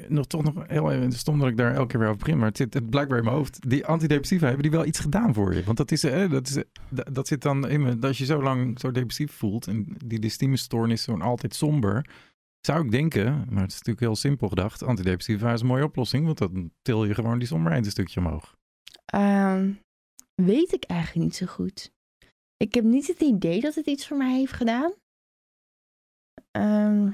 nog toch nog heel even stom dat ik daar elke keer weer over begin, maar het zit het blijkbaar in mijn hoofd. Die antidepressiva hebben die wel iets gedaan voor je? Want dat is, eh, dat, is eh, dat, zit dan in me. Als je zo lang zo depressief voelt en die dystemestoornis zo'n altijd somber, zou ik denken, maar het is natuurlijk heel simpel gedacht, antidepressiva is een mooie oplossing, want dan til je gewoon die somberheid een stukje omhoog. Ehm, weet ik eigenlijk niet zo goed. Ik heb niet het idee dat het iets voor mij heeft gedaan. Ehm,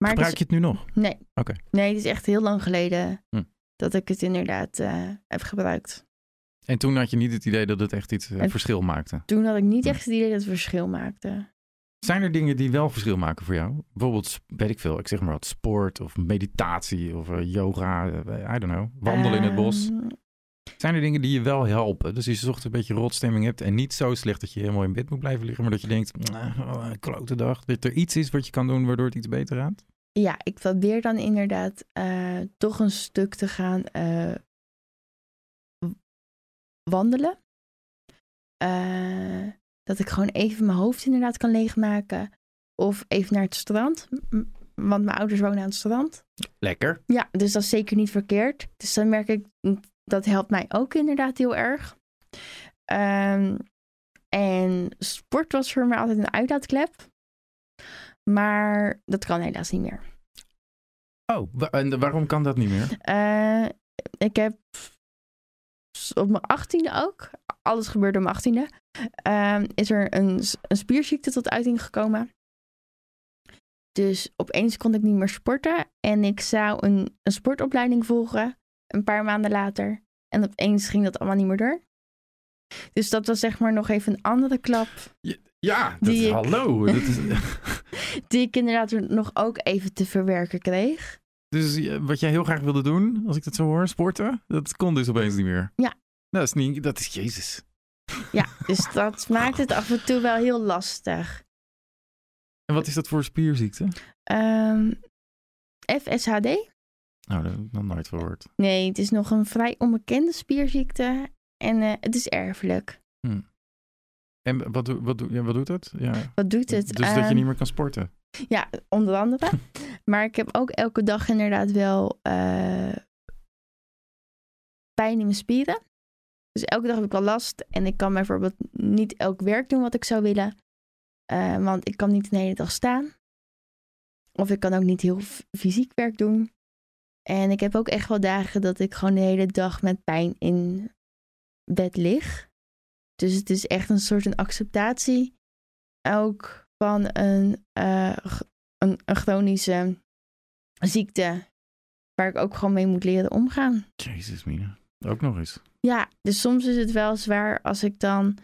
maar Gebruik je het nu nog? Nee. Oké. Nee, het is echt heel lang geleden Hm. dat ik het inderdaad eh, heb gebruikt. En toen had je niet het idee dat het echt iets eh, verschil maakte. Toen had ik niet Hm. echt het idee dat het verschil maakte. Zijn er dingen die wel verschil maken voor jou? Bijvoorbeeld, weet ik veel, ik zeg maar wat, sport of meditatie of eh, yoga, I don't know, wandelen in het bos. Ehm, Zijn er dingen die je wel helpen? Dus als je 's ochtends een beetje rotstemming hebt en niet zo slecht dat je helemaal in bed moet blijven liggen, maar dat je denkt, "Ah, een klote dag, dat er iets is wat je kan doen waardoor het iets beter gaat? Ja, ik probeer dan inderdaad eh, toch een stuk te gaan eh, wandelen. Eh, dat ik gewoon even mijn hoofd inderdaad kan leegmaken. Of even naar het strand. Want mijn ouders wonen aan het strand. Lekker. Ja, dus dat is zeker niet verkeerd. Dus dan merk ik, dat helpt mij ook inderdaad heel erg. Ehm, en sport was voor mij altijd een uitlaatklep. Maar dat kan helaas niet meer. Oh, en waarom kan dat niet meer? Eh, ik heb op mijn achttiende ook, alles gebeurde op mijn achttiende, ehm, is er een, een spierziekte tot uiting gekomen. Dus opeens kon ik niet meer sporten en ik zou een, een sportopleiding volgen een paar maanden later. En opeens ging dat allemaal niet meer door. Dus dat was zeg maar nog even een andere klap Ja, dat Die ik- hallo. Dat is, die ik inderdaad er nog ook even te verwerken kreeg. dus eh, wat jij heel graag wilde doen, als ik dat zo hoor, sporten, dat kon dus opeens niet meer. Ja. Dat is niet, dat is Jezus. Ja, dus dat maakt het af en toe wel heel lastig. En wat is dat voor spierziekte? Ehm, FSHD? Nou, dat heb ik nog nooit gehoord. Nee, het is nog een vrij onbekende spierziekte en eh, het is erfelijk. En wat, wat, ja, wat doet het? Ja. Wat doet het? Dus dat je Ehm, niet meer kan sporten. Ja, onder andere. maar ik heb ook elke dag inderdaad wel eh, pijn in mijn spieren. Dus elke dag heb ik wel last en ik kan bijvoorbeeld niet elk werk doen wat ik zou willen. Eh, want ik kan niet de hele dag staan. Of ik kan ook niet heel fysiek werk doen. En ik heb ook echt wel dagen dat ik gewoon de hele dag met pijn in bed lig. Dus het is echt een soort een acceptatie. Ook van een, eh, een, een chronische ziekte. Waar ik ook gewoon mee moet leren omgaan. Jezus, Mina. Ook nog eens. Ja, dus soms is het wel zwaar als ik dan.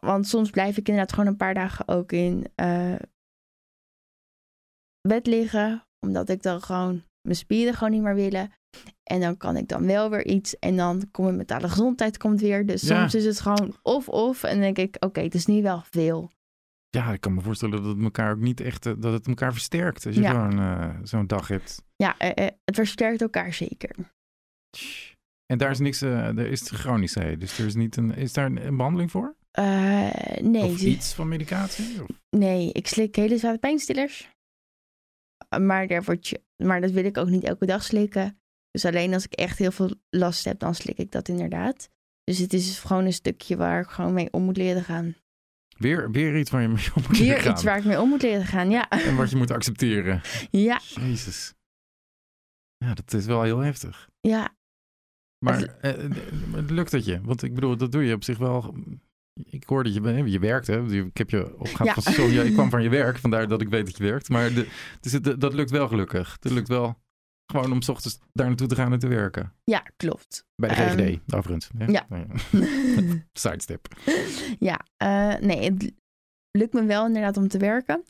Want soms blijf ik inderdaad gewoon een paar dagen ook in eh, bed liggen. Omdat ik dan gewoon mijn spieren gewoon niet meer willen. En dan kan ik dan wel weer iets. En dan komt mijn mentale gezondheid komt weer. Dus Ja. soms is het gewoon of-of. En dan denk ik, oké, het is niet wel veel. Ja, ik kan me voorstellen dat het elkaar ook niet echt, eh, dat het elkaar versterkt als je Ja. eh, zo'n dag hebt. Ja, eh, het versterkt elkaar zeker. En daar is niks, er is chronische, dus er is niet een, is daar een, behandeling voor? Nee, of iets van medicatie? Of- nee, ik slik hele zware pijnstillers. Maar, daar word je, maar dat wil ik ook niet elke dag slikken. Dus alleen als ik echt heel veel last heb, dan slik ik dat inderdaad. Dus het is gewoon een stukje waar ik gewoon mee om moet leren gaan. Weer, weer iets waar je mee om moet Weer gaan. iets waar ik mee om moet leren gaan, ja. En wat je moet accepteren. Ja, Jezus. Ja, dat is wel heel heftig. ja. Maar Het- eh, eh, lukt het je? Want ik bedoel, dat doe je op zich wel. Ik hoor dat je, je werkt, hè? Ik heb je opgehaald Ja. van. Ja, ik kwam van je werk, vandaar dat ik weet dat je werkt. Maar de, dus het, dat lukt wel gelukkig. Het lukt wel gewoon om 's ochtends daar naartoe te gaan en te werken. Ja, klopt. Bij de GGD, overigens. hè? ja. Nou Sidestep. ja, eh, nee, het lukt me wel inderdaad om te werken.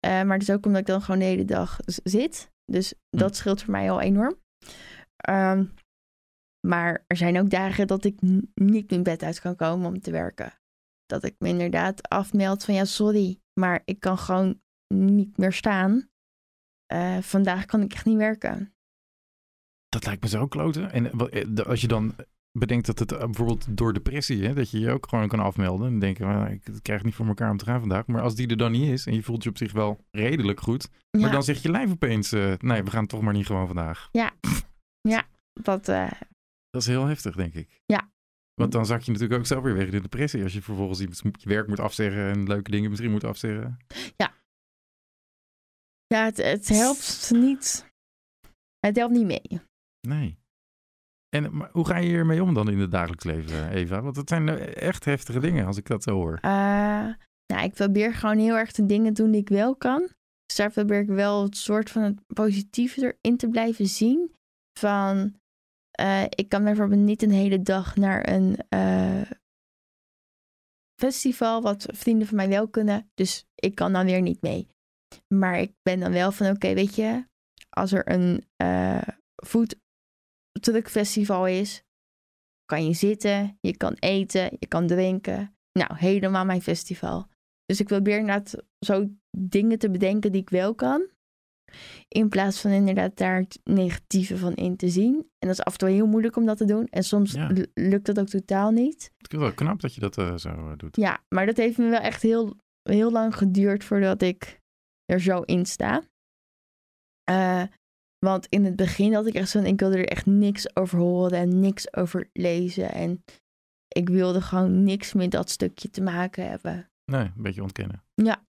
Eh, maar het is ook omdat ik dan gewoon de hele dag zit. Dus dat scheelt voor mij al enorm. Ehm, maar er zijn ook dagen dat ik niet mijn bed uit kan komen om te werken. Dat ik me inderdaad afmeld van ja, sorry, maar ik kan gewoon niet meer staan. Eh, vandaag kan ik echt niet werken. Dat lijkt me zo kloten. En eh, de- als je dan bedenkt dat het eh, bijvoorbeeld door depressie, hè, dat je je ook gewoon kan afmelden. En denken, "Ah, ik krijg het niet voor elkaar om te gaan vandaag. Maar als die er dan niet is en je voelt je op zich wel redelijk goed. Ja, Maar dan zegt je lijf opeens, eh, nee, we gaan toch maar niet gewoon vandaag. dat, eh, Dat is heel heftig, denk ik. Ja. Want dan zak je natuurlijk ook zelf weer weg in de depressie. Als je vervolgens je werk moet afzeggen en leuke dingen misschien moet afzeggen. ja het, het helpt niet. Het helpt niet mee. Nee. En maar hoe ga je hiermee om dan in het dagelijks leven, Eva? Want het zijn eh, echt heftige dingen als ik dat zo hoor. Eh, nou, ik probeer gewoon heel erg de dingen doen die ik wel kan. Dus daar probeer ik wel het soort van het positieve erin te blijven zien. Van, eh, ik kan bijvoorbeeld niet een hele dag naar een festival, wat vrienden van mij wel kunnen. Dus ik kan dan weer niet mee. Maar ik ben dan wel van, oké, weet je, als er een eh foodtruckfestival is, kan je zitten, je kan eten, je kan drinken. Nou, helemaal mijn festival. Dus ik probeer inderdaad zo dingen te bedenken die ik wel kan. In plaats van inderdaad daar het negatieve van in te zien. En dat is af en toe heel moeilijk om dat te doen. En soms Ja. lukt dat ook totaal niet. Het is wel knap dat je dat eh, zo eh, doet. Ja, maar dat heeft me wel echt heel, heel lang geduurd voordat ik er zo in sta. Eh, want in het begin had ik echt zo'n, ik wilde er echt niks over horen en niks over lezen. En ik wilde gewoon niks met dat stukje te maken hebben. Nee, een beetje ontkennen. Ja.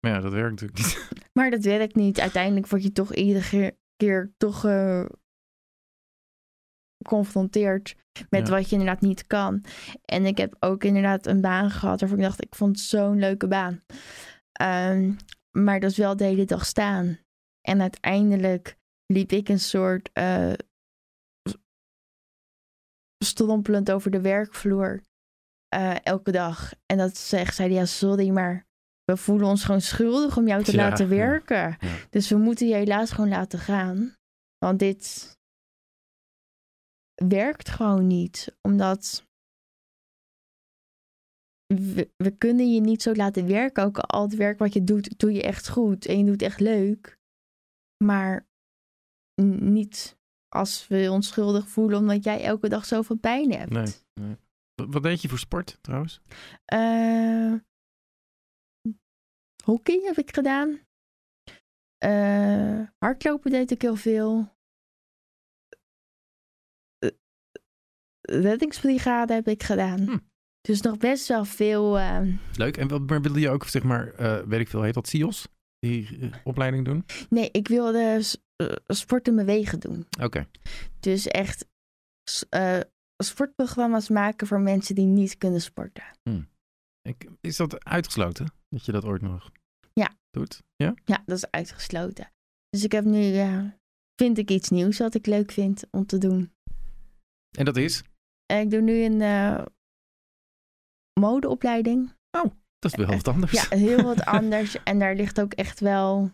Maar ja, dat werkt natuurlijk niet. Maar dat werkt niet. Uiteindelijk word je toch iedere keer, toch eh, geconfronteerd met Ja. wat je inderdaad niet kan. En ik heb ook inderdaad een baan gehad waarvan ik dacht, ik vond zo'n leuke baan. Ehm, maar dat is wel de hele dag staan. En uiteindelijk liep ik een soort eh, strompelend over de werkvloer eh, elke dag. En dat zegt zij, ja sorry, maar we voelen ons gewoon schuldig om jou te Ja, laten ja, werken. ja. Dus we moeten je helaas gewoon laten gaan. Want dit werkt gewoon niet. Omdat we, we kunnen je niet zo laten werken. Ook al het werk wat je doet, doe je echt goed. En je doet echt leuk. Maar niet als we ons schuldig voelen omdat jij elke dag zoveel pijn hebt. Nee. nee. Wat- Wat deed je voor sport trouwens? Eh, hockey heb ik gedaan. Eh, hardlopen deed ik heel veel. Eh, reddingsbrigade heb ik gedaan. Hm. Dus nog best wel veel. eh, Leuk. En wat, maar wilde je ook, zeg maar, eh, weet ik veel, heet dat SIOS? Die eh, opleiding doen? nee, ik wilde eh, sport en bewegen doen. Oké. Dus echt sportprogramma's maken voor mensen die niet kunnen sporten. Ik- Is dat uitgesloten? Dat je dat ooit nog Ja. doet? Ja? Ja, dat is uitgesloten. Dus ik heb nu, ja, vind ik iets nieuws wat ik leuk vind om te doen. En dat is? ik doe nu een modeopleiding. Oh, dat is wel wat anders. Ja, heel wat anders. En daar ligt ook echt wel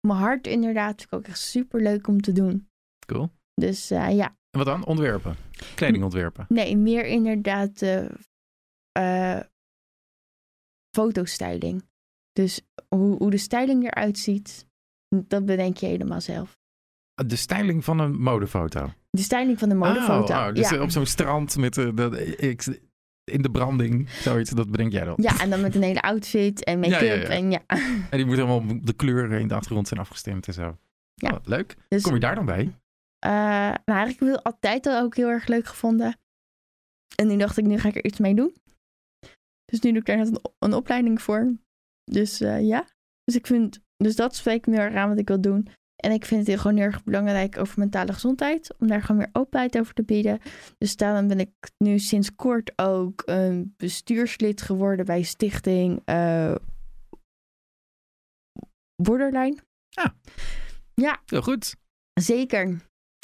mijn hart inderdaad. Vind ik ook echt super leuk om te doen. Cool. Dus uh, ja. En wat dan? Ontwerpen? Kledingontwerpen? Nee, meer inderdaad uh, fotostyling. Dus hoe, hoe de styling eruit ziet, dat bedenk je helemaal zelf. De styling van een modefoto? De styling van de modefoto. Oh, oh dus op zo'n strand met de, de, in de branding, zoiets, dat bedenk jij dan? Ja, en dan met een hele outfit en make-up. Ja, En, ja. en die moet helemaal de kleuren in de achtergrond zijn afgestemd en zo. Ja. Oh, leuk. Dus, Kom je daar dan bij? Uh, nou, eigenlijk heb ik altijd al ook heel erg leuk gevonden. En nu dacht ik, nu ga ik er iets mee doen. Dus nu doe ik daar net een, een opleiding voor. Dus uh, ja. Dus ik vind, dus dat spreekt me heel erg aan wat ik wil doen. En ik vind het gewoon heel erg belangrijk over mentale gezondheid. Om daar gewoon meer openheid over te bieden. Dus daarom ben ik nu sinds kort ook een bestuurslid geworden bij Stichting uh, Borderline. Ja. Ja. Heel goed. Zeker.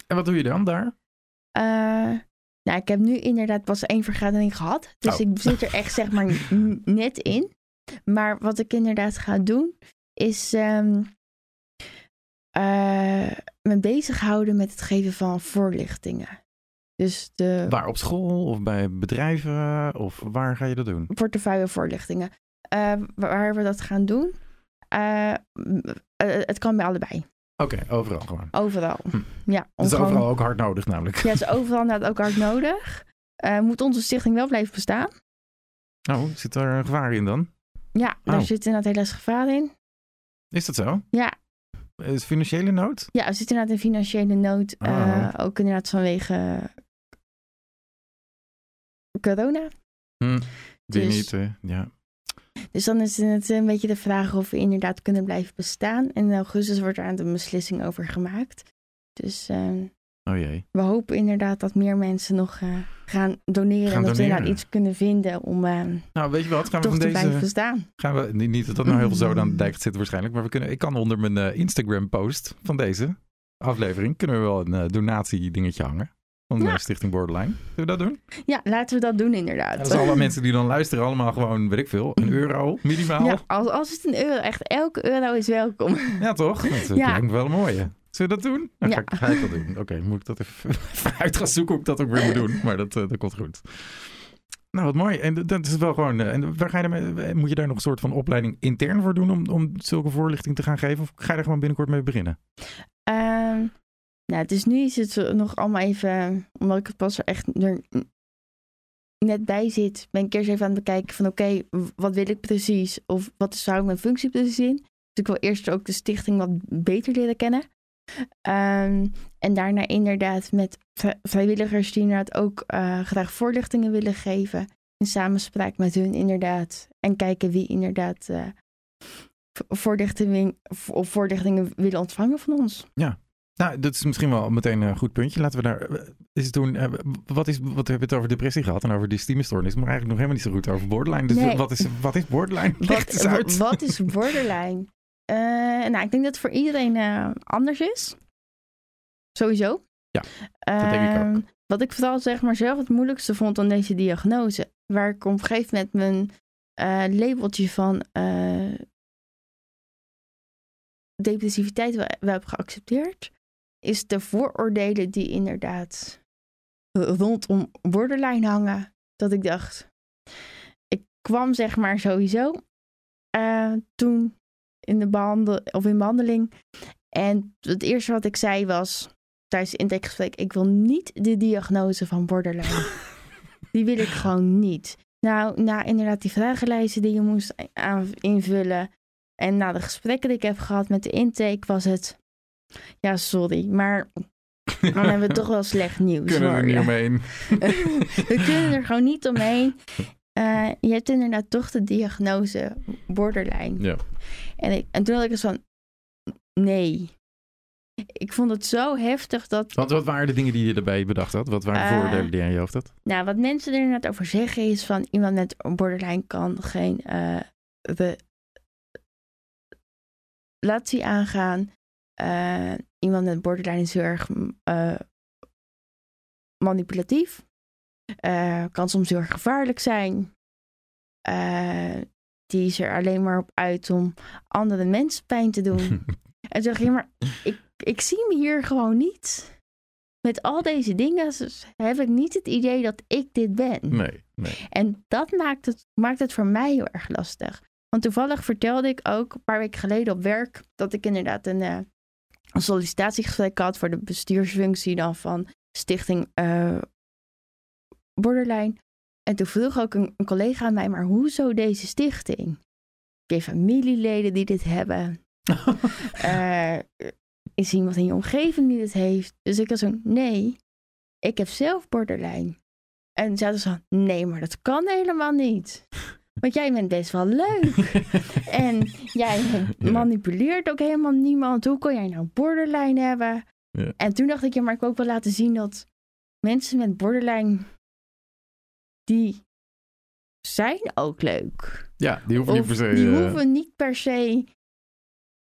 En wat doe je dan daar? Uh, nou, ik heb nu inderdaad pas één vergadering gehad. Dus oh. ik zit er echt zeg maar net in. Maar wat ik inderdaad ga doen, is um, uh, me bezighouden met het geven van voorlichtingen. Dus de... Waar op school of bij bedrijven of waar ga je dat doen? Portefeuille voorlichtingen. Uh, waar we dat gaan doen, uh, het kan bij allebei. Oké, overal gewoon. Overal, hm. ja. Dat is overal ook hard nodig namelijk. Ja, het is overal inderdaad ook hard nodig. moet onze stichting wel blijven bestaan? Oh, zit er een gevaar in dan? Ja, daar oh. zit inderdaad helaas gevaar in. Is dat zo? Ja, is financiële nood? Ja, we zitten inderdaad in financiële nood. Uh, ook inderdaad vanwege corona. Hm, dus, niet, uh, ja. Dus dan is het een beetje de vraag of we inderdaad kunnen blijven bestaan. En in augustus wordt er aan de beslissing over gemaakt. Dus uh, oh jee. we hopen inderdaad dat meer mensen nog gaan doneren. en dat we daar iets kunnen vinden om uh, nou, weet je wat, gaan we van deze, bestaan. Gaan we, niet dat dat nou heel veel zo aan de dijk zit waarschijnlijk. Maar we kunnen, ik kan onder mijn uh, Instagram post van deze aflevering... kunnen we wel een uh, donatie dingetje hangen. Van de Stichting Borderline. Zullen we dat doen? Ja, laten we dat doen inderdaad. Dat alle mensen die dan luisteren allemaal gewoon, weet ik veel, een euro minimaal. Ja, als, als het een euro, echt elke euro is welkom. Ja, toch? Dat ja. lijkt me wel een mooie. Zullen we dat doen? Dan ja. ga, ik, dat doen. Oké, moet ik dat even, uit gaan zoeken hoe ik dat ook weer moet doen. Maar dat, uh, dat komt goed. Nou, wat mooi. En dat is wel gewoon. Uh, en waar ga je daarmee, eh, moet je daar nog een soort van opleiding intern voor doen om, om zulke voorlichting te gaan geven? Of ga je er gewoon binnenkort mee beginnen? Um, nou, het is nu is het nog allemaal even, omdat ik het pas echt er net bij zit, ben ik eerst even aan het bekijken van oké, wat wil ik precies? Of wat zou mijn functie precies in? Dus ik wil eerst ook de stichting wat beter leren kennen. Um, en daarna inderdaad met vrijwilligers die inderdaad ook uh, graag voorlichtingen willen geven. In samenspraak met hun inderdaad. En kijken wie inderdaad uh, voorlichtingen, of voorlichtingen willen ontvangen van ons. Ja, nou, dat is misschien wel meteen een goed puntje. Laten we daar. Eh, is toen, wat, is, wat hebben we het over depressie gehad en over die stiemestoornis, maar eigenlijk nog helemaal niet zo goed over borderline. Dus wat, is, wat is borderline? Wat, wat is borderline? Uh, nou, ik denk dat het voor iedereen uh, anders is. Sowieso. Ja, dat denk ik ook. Uh, wat ik vooral zeg maar zelf het moeilijkste vond aan deze diagnose. Waar ik op een gegeven moment mijn uh, labeltje van depressiviteit wel, wel heb geaccepteerd. Is de vooroordelen die inderdaad rondom borderline hangen. Dat ik dacht, ik kwam zeg maar sowieso toen in de behandel of in behandeling. En het eerste wat ik zei was tijdens het intakegesprek: ik wil niet de diagnose van borderline. die wil ik gewoon niet. Nou, na inderdaad die vragenlijsten die je moest invullen. En na de gesprekken die ik heb gehad met de intake was het. Ja, sorry, maar dan hebben we toch wel slecht nieuws. Kunnen we er niet omheen? we kunnen er gewoon niet omheen. Uh, je hebt inderdaad toch de diagnose borderline. Ja. En, ik, en toen had ik eens van, nee. Ik vond het zo heftig dat... Want wat waren de dingen die je erbij bedacht had? Wat waren de uh, voordelen die aan je hoofd had? Nou, wat mensen er inderdaad over zeggen is van... iemand met borderline kan geen uh, relatie aangaan. iemand met borderline is heel erg manipulatief. Eh, kan soms heel erg gevaarlijk zijn. Die is er alleen maar op uit om andere mensen pijn te doen. en dacht ik, maar ik, ik zie me hier gewoon niet. Met al deze dingen heb ik niet het idee dat ik dit ben. Nee, nee. En dat maakt het, maakt het voor mij heel erg lastig. Want toevallig vertelde ik ook een paar weken geleden op werk dat ik inderdaad een, uh, een sollicitatiegesprek had voor de bestuursfunctie dan van Stichting uh, Borderline. En toen vroeg ook een, een, collega aan mij, maar hoezo deze stichting? Heb je familieleden die dit hebben? uh, is iemand in je omgeving die dit heeft? Dus ik was zo, nee, ik heb zelf borderline. En ze hadden zo, nee, maar dat kan helemaal niet. Want jij bent best wel leuk. en jij manipuleert ook helemaal niemand. Hoe kon jij nou borderline hebben? Ja. En toen dacht ik, ja, maar ik wil ook wel laten zien dat mensen met borderline, die zijn ook leuk. Ja, die hoeven niet per se... Die hoeven niet per se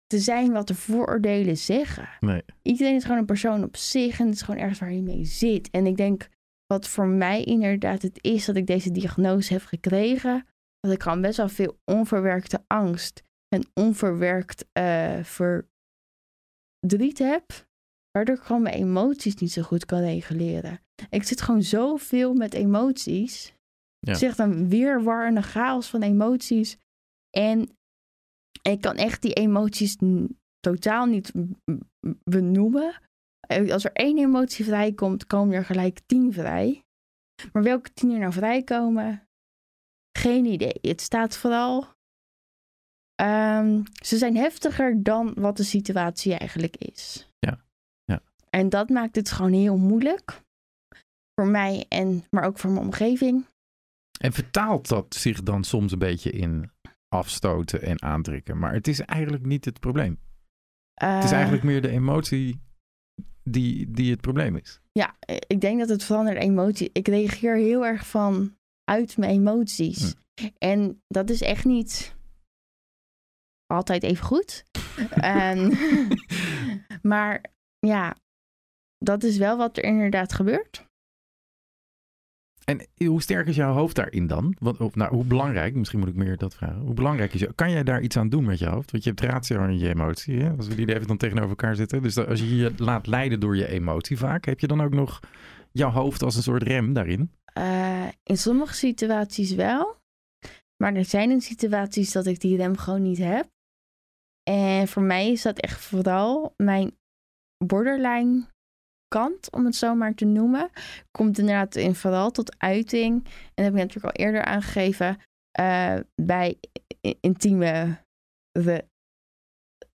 te zijn wat de vooroordelen zeggen. Nee. Iedereen is gewoon een persoon op zich en het is gewoon ergens waar je mee zit. En ik denk, wat voor mij inderdaad het is dat ik deze diagnose heb gekregen, dat ik gewoon best wel veel onverwerkte angst en onverwerkt uh, verdriet heb, waardoor ik gewoon mijn emoties niet zo goed kan reguleren. Ik zit gewoon zoveel met emoties. Ja. Dan weerwar en een chaos van emoties. En ik kan echt die emoties totaal niet benoemen. Als er één emotie vrijkomt, komen er gelijk tien vrij. Maar welke tien er nou vrijkomen, geen idee. Het staat vooral. Um, ze zijn heftiger dan wat de situatie eigenlijk is. Ja. ja. En dat maakt het gewoon heel moeilijk. Voor mij en maar ook voor mijn omgeving. En vertaalt dat zich dan soms een beetje in afstoten en aandrukken? Maar het is eigenlijk niet het probleem. Uh, het is eigenlijk meer de emotie die, die het probleem is. Ja, ik denk dat het de emotie. Ik reageer heel erg van uit mijn emoties. Hm. En dat is echt niet altijd even goed. en, maar ja, dat is wel wat er inderdaad gebeurt. En hoe sterk is jouw hoofd daarin dan? Wat, of, nou, hoe belangrijk, misschien moet ik meer dat vragen. Hoe belangrijk is je, kan jij daar iets aan doen met je hoofd? Want je hebt ratio en je emotie. Hè? Als we die even dan tegenover elkaar zitten. Dus als je je laat leiden door je emotie vaak, heb je dan ook nog jouw hoofd als een soort rem daarin? Uh, in sommige situaties wel. Maar er zijn in situaties dat ik die rem gewoon niet heb. En voor mij is dat echt vooral mijn borderline kant, om het zo maar te noemen, komt inderdaad in vooral tot uiting. En dat heb ik natuurlijk al eerder aangegeven uh, bij intieme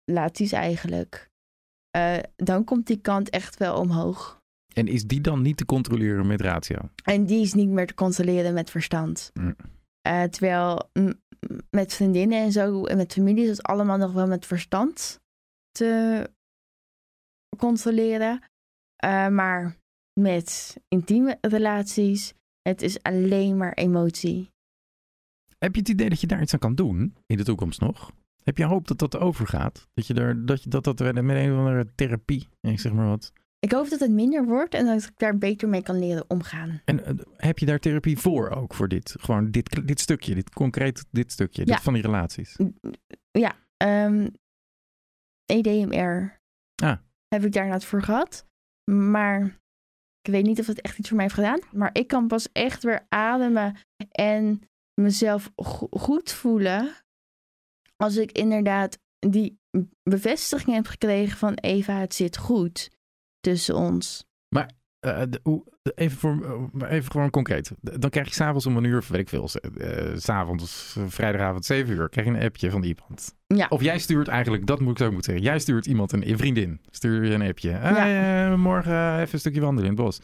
relaties eigenlijk. Uh, dan komt die kant echt wel omhoog. En is die dan niet te controleren met ratio? En die is niet meer te controleren met verstand. Mm. Uh, terwijl met vriendinnen en zo en met familie is het allemaal nog wel met verstand te controleren. Uh, maar met intieme relaties, het is alleen maar emotie. Heb je het idee dat je daar iets aan kan doen in de toekomst nog? Heb je hoop dat dat overgaat? Dat je er, dat, je, dat, dat met een of andere therapie, zeg maar wat. Ik hoop dat het minder wordt en dat ik daar beter mee kan leren omgaan. En uh, heb je daar therapie voor ook, voor dit? Gewoon dit, dit stukje, dit concreet dit stukje, ja. dit van die relaties? Ja, um, ehm, EDMR ah. heb ik daar voor gehad. Maar ik weet niet of het echt iets voor mij heeft gedaan. Maar ik kan pas echt weer ademen en mezelf goed voelen. Als ik inderdaad die bevestiging heb gekregen van Eva, het zit goed tussen ons. Maar uh, even, voor, uh, even gewoon concreet. Dan krijg je s'avonds om een uur, weet ik veel, uh, s'avonds, vrijdagavond, zeven uur, krijg je een appje van iemand. Ja. Of jij stuurt eigenlijk, dat moet ik zo moeten zeggen, jij stuurt iemand, een, een vriendin, stuur je een appje. Ja. morgen even een stukje wandelen in het bos.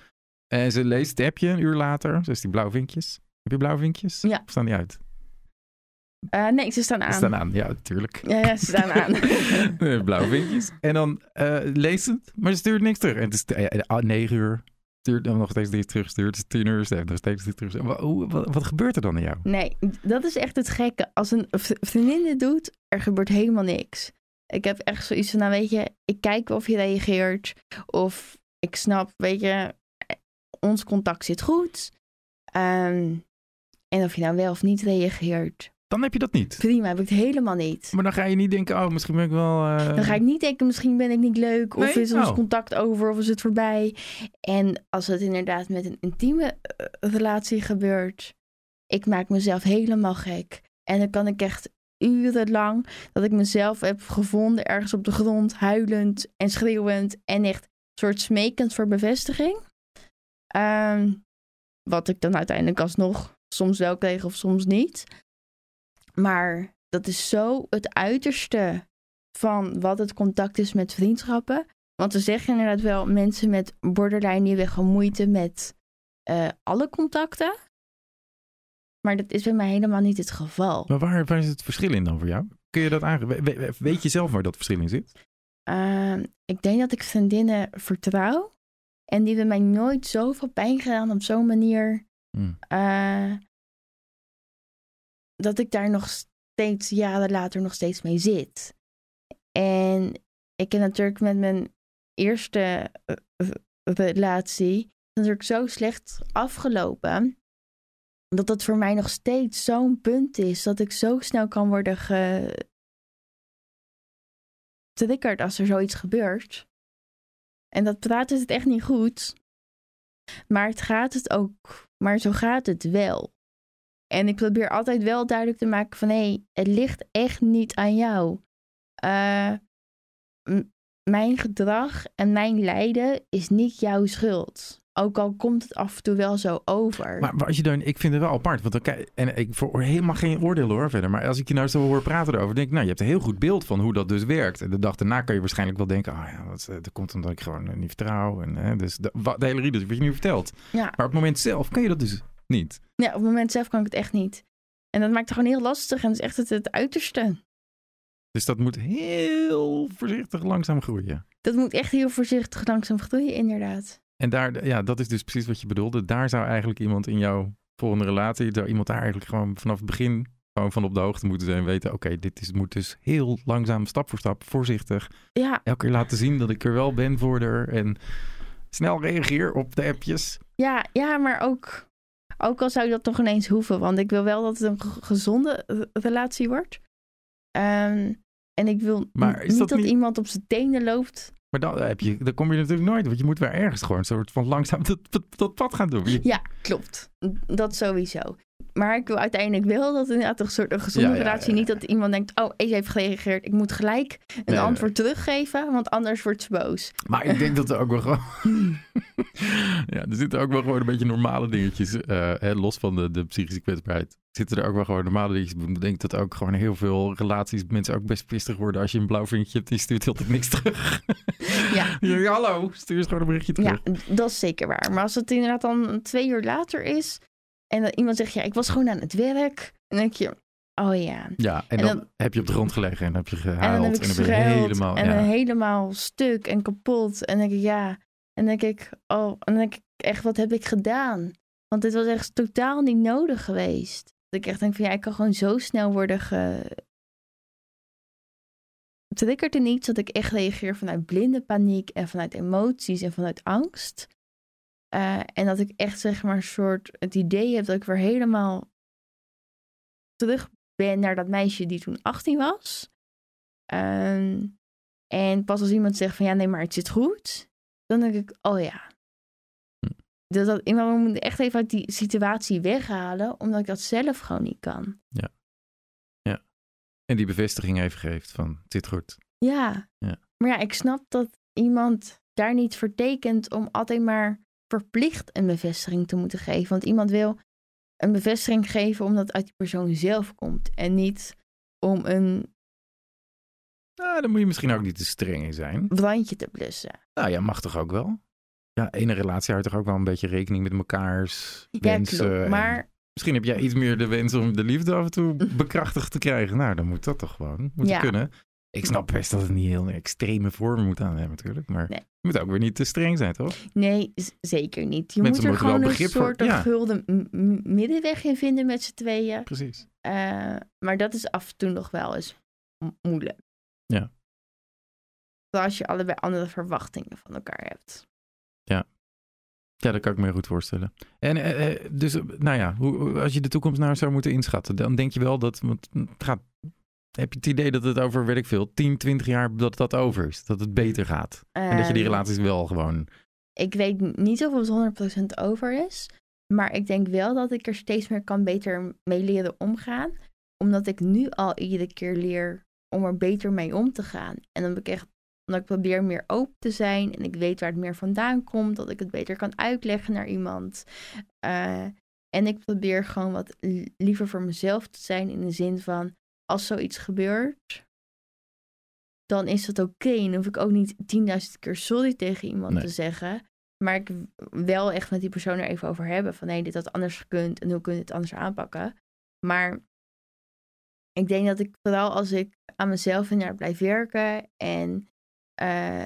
En ze leest het appje een uur later, dus die blauwe vinkjes. Heb je blauwe vinkjes? Ja. Of staan die uit? Uh, nee, ze staan aan. Ze staan aan, ja, natuurlijk. Ja, ja ze staan aan. Blauwe vinkjes. En dan uh, leest het, maar ze stuurt niks terug. En het is uh, negen uur. Stuurt dan nog steeds niet terugstuurt. Het is tien uur, ze heeft nog steeds niet terug. Wat, wat, wat, gebeurt er dan in jou? Nee, dat is echt het gekke. Als een vriendin dit doet, er gebeurt helemaal niks. Ik heb echt zoiets van, nou weet je, ik kijk of je reageert. Of ik snap, weet je, ons contact zit goed. Ehm, en of je nou wel of niet reageert, Dan heb je dat niet. prima, heb ik het helemaal niet. Maar dan ga je niet denken, oh, misschien ben ik wel... eh, Dan ga ik niet denken, misschien ben ik niet leuk. Of Nee? is ons Oh. contact over of is het voorbij. En als het inderdaad met een intieme eh, relatie gebeurt. Ik maak mezelf helemaal gek. En dan kan ik echt urenlang dat ik mezelf heb gevonden ergens op de grond. Huilend en schreeuwend. En echt een soort smekend voor bevestiging. Ehm, wat ik dan uiteindelijk alsnog soms wel kreeg of soms niet. Maar dat is zo het uiterste van wat het contact is met vriendschappen. Want we zeggen inderdaad wel, mensen met borderline die hebben moeite met eh, alle contacten. Maar dat is bij mij helemaal niet het geval. Maar waar, waar is het verschil in dan voor jou? Kun je dat aangeven? We- we- Weet je zelf waar dat verschil in zit? Ehm, ik denk dat ik vriendinnen vertrouw. En die hebben mij nooit zoveel pijn gedaan op zo'n manier. Hmm. eh, dat ik daar nog steeds jaren later nog steeds mee zit. En ik heb natuurlijk met mijn eerste eh, eh, relatie natuurlijk zo slecht afgelopen. Dat dat voor mij nog steeds zo'n punt is. Dat ik zo snel kan worden getriggerd als er zoiets gebeurt. En dat praten is het echt niet goed. Maar het gaat het ook. Maar zo gaat het wel. En ik probeer altijd wel duidelijk te maken van... hé, hey, het ligt echt niet aan jou. Eh, mijn gedrag en mijn lijden is niet jouw schuld. Ook al komt het af en toe wel zo over. Maar, maar als je dan, ik vind het wel apart. Want dan, en ik voor helemaal geen oordeel hoor verder. Maar als ik je nou zo hoor praten erover, denk ik, nou, je hebt een heel goed beeld van hoe dat dus werkt. En de dag daarna kan je waarschijnlijk wel denken, ah ja, dat, eh, dat komt omdat ik gewoon eh, niet vertrouw. En, hè, dus de, de hele riedel, wat je nu vertelt. Ja. Maar op het moment zelf kan je dat dus niet. Ja, op het moment zelf kan ik het echt niet. En dat maakt het gewoon heel lastig. En het is echt het, het uiterste. Dus dat moet heel voorzichtig langzaam groeien. Dat moet echt heel voorzichtig langzaam groeien, inderdaad. En daar, ja, dat is dus precies wat je bedoelde. Daar zou eigenlijk iemand in jouw volgende relatie, zou iemand daar eigenlijk gewoon vanaf het begin gewoon van op de hoogte moeten zijn. Weten, oké, dit is, moet dus heel langzaam, stap voor stap, voorzichtig. Ja, Elke keer laten zien dat ik er wel ben voor haar. En snel reageer op de appjes. ja, ja maar ook, ook al zou dat nog ineens hoeven. Want ik wil wel dat het een ge- gezonde eh, relatie wordt. Ehm, en ik wil Maar niet dat dat, niet- iemand op zijn tenen loopt. Maar dan, heb je, dan kom je natuurlijk nooit. Want je moet wel ergens gewoon een soort van langzaam dat, dat, dat pad gaan doen. Je- Ja, klopt. Dat sowieso. Maar ik wil uiteindelijk wel dat inderdaad een soort een gezonde Ja, ja, relatie. ja, ja. niet dat iemand denkt, oh, Ace heeft gereageerd. Ik moet gelijk een Nee, antwoord teruggeven, want anders wordt ze boos. Maar ik denk dat er ook wel gewoon... ja, er zitten ook wel gewoon een beetje normale dingetjes. eh, hè, los van de, de psychische kwetsbaarheid. Zitten er ook wel gewoon normale dingetjes. Ik denk dat ook gewoon heel veel relaties... mensen ook best pissig worden als je een blauw vinkje hebt... en je stuurt altijd niks terug. Ja. Hallo, stuur eens gewoon een berichtje terug. Ja, dat is zeker waar. Maar als het inderdaad dan twee uur later is en dat iemand zegt, ja, ik was gewoon aan het werk. Dan denk je, oh ja. Ja, en, En dan, dan- heb je op de grond gelegen en heb je En dan gehuild. En dan ben je helemaal... en ja. helemaal stuk en kapot. En dan denk ik, ja. En dan denk ik, oh, en dan denk ik echt, wat heb ik gedaan? Want dit was echt totaal niet nodig geweest. Dat ik echt denk van, ja, ik kan gewoon zo snel worden ge... Triggerd in iets dat ik echt reageer vanuit blinde paniek en vanuit emoties en vanuit angst. Eh, en dat ik echt zeg maar een soort het idee heb dat ik weer helemaal terug ben naar dat meisje die toen 18 was. Ehm, en pas als iemand zegt van ja, nee, maar het zit goed, dan denk ik, oh ja. Hm. Dus dat iemand moet echt even uit die situatie weghalen, omdat ik dat zelf gewoon niet kan. En die bevestiging even geeft van, het zit goed. Ja. Ja. Maar ja, ik snap dat iemand daar niet voor tekent om altijd maar verplicht een bevestiging te moeten geven. Want iemand wil een bevestiging geven omdat het uit die persoon zelf komt. En niet om een Nou, dan moet je misschien ook niet te streng in zijn. brandje te blussen. Nou ja, mag toch ook wel? Ja, in een relatie houdt toch ook wel een beetje rekening met mekaars Ja, wensen. klopt. en Maar Misschien heb jij iets meer de wens om de liefde af en toe bekrachtigd te krijgen. Nou, dan moet dat toch gewoon. Moet Ja. kunnen. Ik snap best dat het niet heel extreme vormen moet aan hebben natuurlijk. Maar Nee. je moet ook weer niet te streng zijn, toch? nee, zeker niet. Je Mensen moet er gewoon een soort ja. gulden middenweg in vinden met z'n tweeën. Precies. Eh, maar dat is af en toe nog wel eens moeilijk. Ja. Als je allebei andere verwachtingen van elkaar hebt. Ja, dat kan ik me goed voorstellen. En eh, eh, dus, nou ja, hoe, als je de toekomst nou zou moeten inschatten, dan denk je wel dat, want het gaat, heb je het idee dat het over, weet ik veel, 10, 20 jaar dat dat over is, dat het beter gaat. en dat je die Ehm, relaties wel gewoon, Ik weet niet of het 100% over is. Maar ik denk wel dat ik er steeds meer kan beter mee leren omgaan. Omdat ik nu al iedere keer leer om er beter mee om te gaan. En dan ben ik echt, omdat ik probeer meer open te zijn. En ik weet waar het meer vandaan komt. Dat ik het beter kan uitleggen naar iemand. Eh, en ik probeer gewoon wat li- liever voor mezelf te zijn. In de zin van, als zoiets gebeurt, dan is dat oké. En dan hoef ik ook niet 10.000 keer sorry tegen iemand Nee. te zeggen. Maar ik wel echt met die persoon er even over hebben. Van, hé, dit had anders gekund. En hoe kun je het anders aanpakken? Maar ik denk dat ik vooral als ik aan mezelf inderdaad blijf werken. En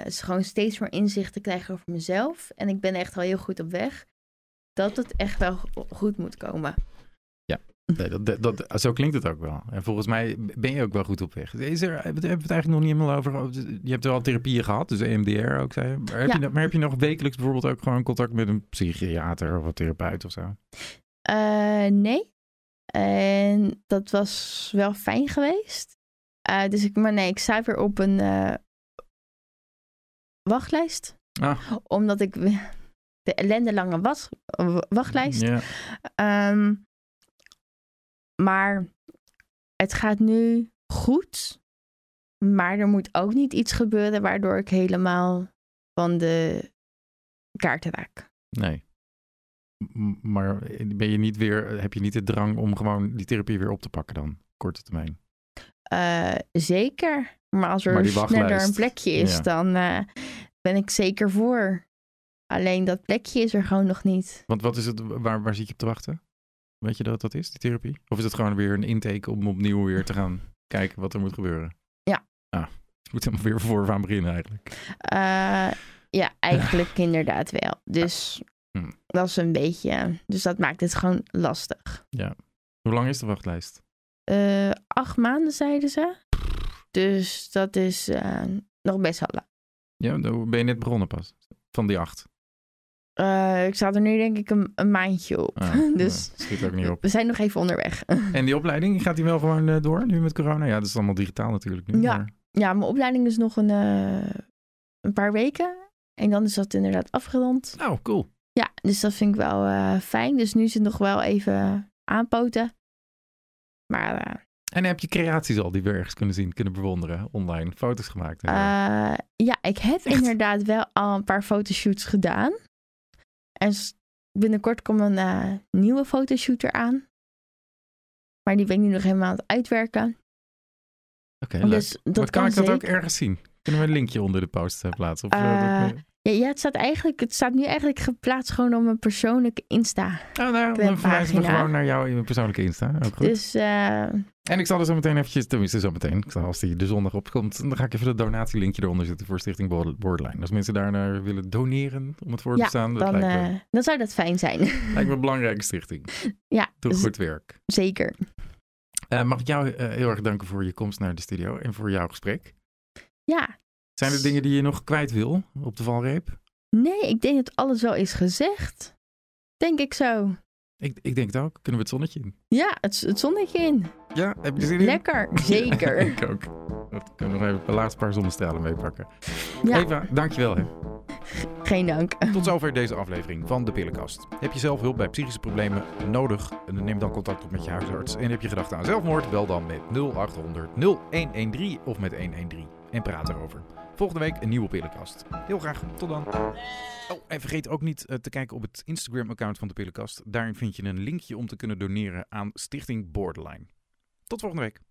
dus gewoon steeds meer inzichten krijg over mezelf. En ik ben echt al heel goed op weg. Dat het echt wel go- goed moet komen. Nee, dat, dat, dat- zo klinkt het ook wel. En volgens mij ben je ook wel goed op weg. Is er, hebben we het eigenlijk nog niet helemaal over, je hebt wel therapieën gehad, dus EMDR ook, zei je. Maar heb, Ja. je, nog- maar heb je nog wekelijks bijvoorbeeld ook gewoon contact met een psychiater of een therapeut of zo? Eh, nee. En dat was wel fijn geweest. Eh, dus ik, maar nee, ik sta weer op een eh, wachtlijst. Ah. Omdat ik de ellendelange was, wachtlijst. Ja. Ehm, maar het gaat nu goed. Maar er moet ook niet iets gebeuren waardoor ik helemaal van de kaart raak. Nee. Maar ben je niet weer, heb je niet de drang om gewoon die therapie weer op te pakken dan, korte termijn? Eh, zeker. Maar als er Maar sneller een plekje is, ja. dan eh, ben ik zeker voor. Alleen dat plekje is er gewoon nog niet. Want wat is het, waar, waar zit je op te wachten? Weet je dat dat is, die therapie? Of is het gewoon weer een intake om opnieuw weer te gaan kijken wat er moet gebeuren? Ja. Ah, je moet helemaal weer voor aan beginnen eigenlijk. Eh, ja, eigenlijk inderdaad wel. Dus Hm. dat is een beetje. Dus dat maakt het gewoon lastig. Hoe lang is de wachtlijst? Eh, acht maanden zeiden ze. Dus dat is eh, nog best wel lang. Ja, dan ben je net begonnen pas. Van die acht. Eh, ik sta er nu denk ik een, een maandje op. Ah, dus schiet ook niet op. we zijn nog even onderweg. En die opleiding, gaat die wel gewoon eh, door nu met corona? Ja, dat is allemaal digitaal natuurlijk nu. Ja. maar- Ja, mijn opleiding is nog een, eh, een paar weken. En dan is dat inderdaad afgerond. Nou, cool. Ja, dus dat vind ik wel fijn. Dus nu is het nog wel even aanpoten. Maar En heb je creaties al die we ergens kunnen zien, kunnen bewonderen, online, foto's gemaakt? ja, ik heb inderdaad wel al een paar fotoshoots gedaan. En binnenkort komt een eh, nieuwe fotoshoot eraan. Maar die ben ik nu nog helemaal aan het uitwerken. Oké, dus dat Maar kan, ik dat zeker. ook ergens zien? Kunnen we een linkje onder de post eh, plaatsen? Of, dat- Ja, ja, het staat eigenlijk, het staat nu eigenlijk geplaatst gewoon op mijn persoonlijke Insta. Oh, nou, dan verwijzen we gewoon naar jou in mijn persoonlijke Insta. Ook goed. Dus eh, En ik zal er zo meteen eventjes, tenminste zo meteen, ik zal als die de zondag opkomt, dan ga ik even de donatielinkje eronder zetten voor Stichting Border- Borderline. Als mensen daarnaar willen doneren om het voor te Ja, staan, dat dan, lijkt, me, eh, dan zou dat fijn zijn. lijkt me een belangrijke stichting. ja, Doe dus goed werk. zeker. Eh, mag ik jou heel erg danken voor je komst naar de studio en voor jouw gesprek. Ja, Zijn er dingen die je nog kwijt wil op de valreep? nee, ik denk dat alles wel is gezegd. Denk ik zo. Ik, ik denk het ook. Kunnen we het zonnetje in? Ja, het, het zonnetje in. Ja, heb je zin in? Lekker, zeker. ik ook. Dat kunnen we nog even een laatste paar zonnestralen meepakken. Ja, Eva, dankjewel hè. geen dank. Tot zover deze aflevering van De Pillenkast. Heb je zelf hulp bij psychische problemen nodig? Neem dan contact op met je huisarts. En heb je gedachten aan zelfmoord? Bel dan met 0800 0113 of met 113 en praat erover. Volgende week een nieuwe Pillenkast. Heel graag, tot dan. Oh, en vergeet ook niet eh, te kijken op het Instagram-account van De Pillenkast. Daarin vind je een linkje om te kunnen doneren aan Stichting Borderline. Tot volgende week.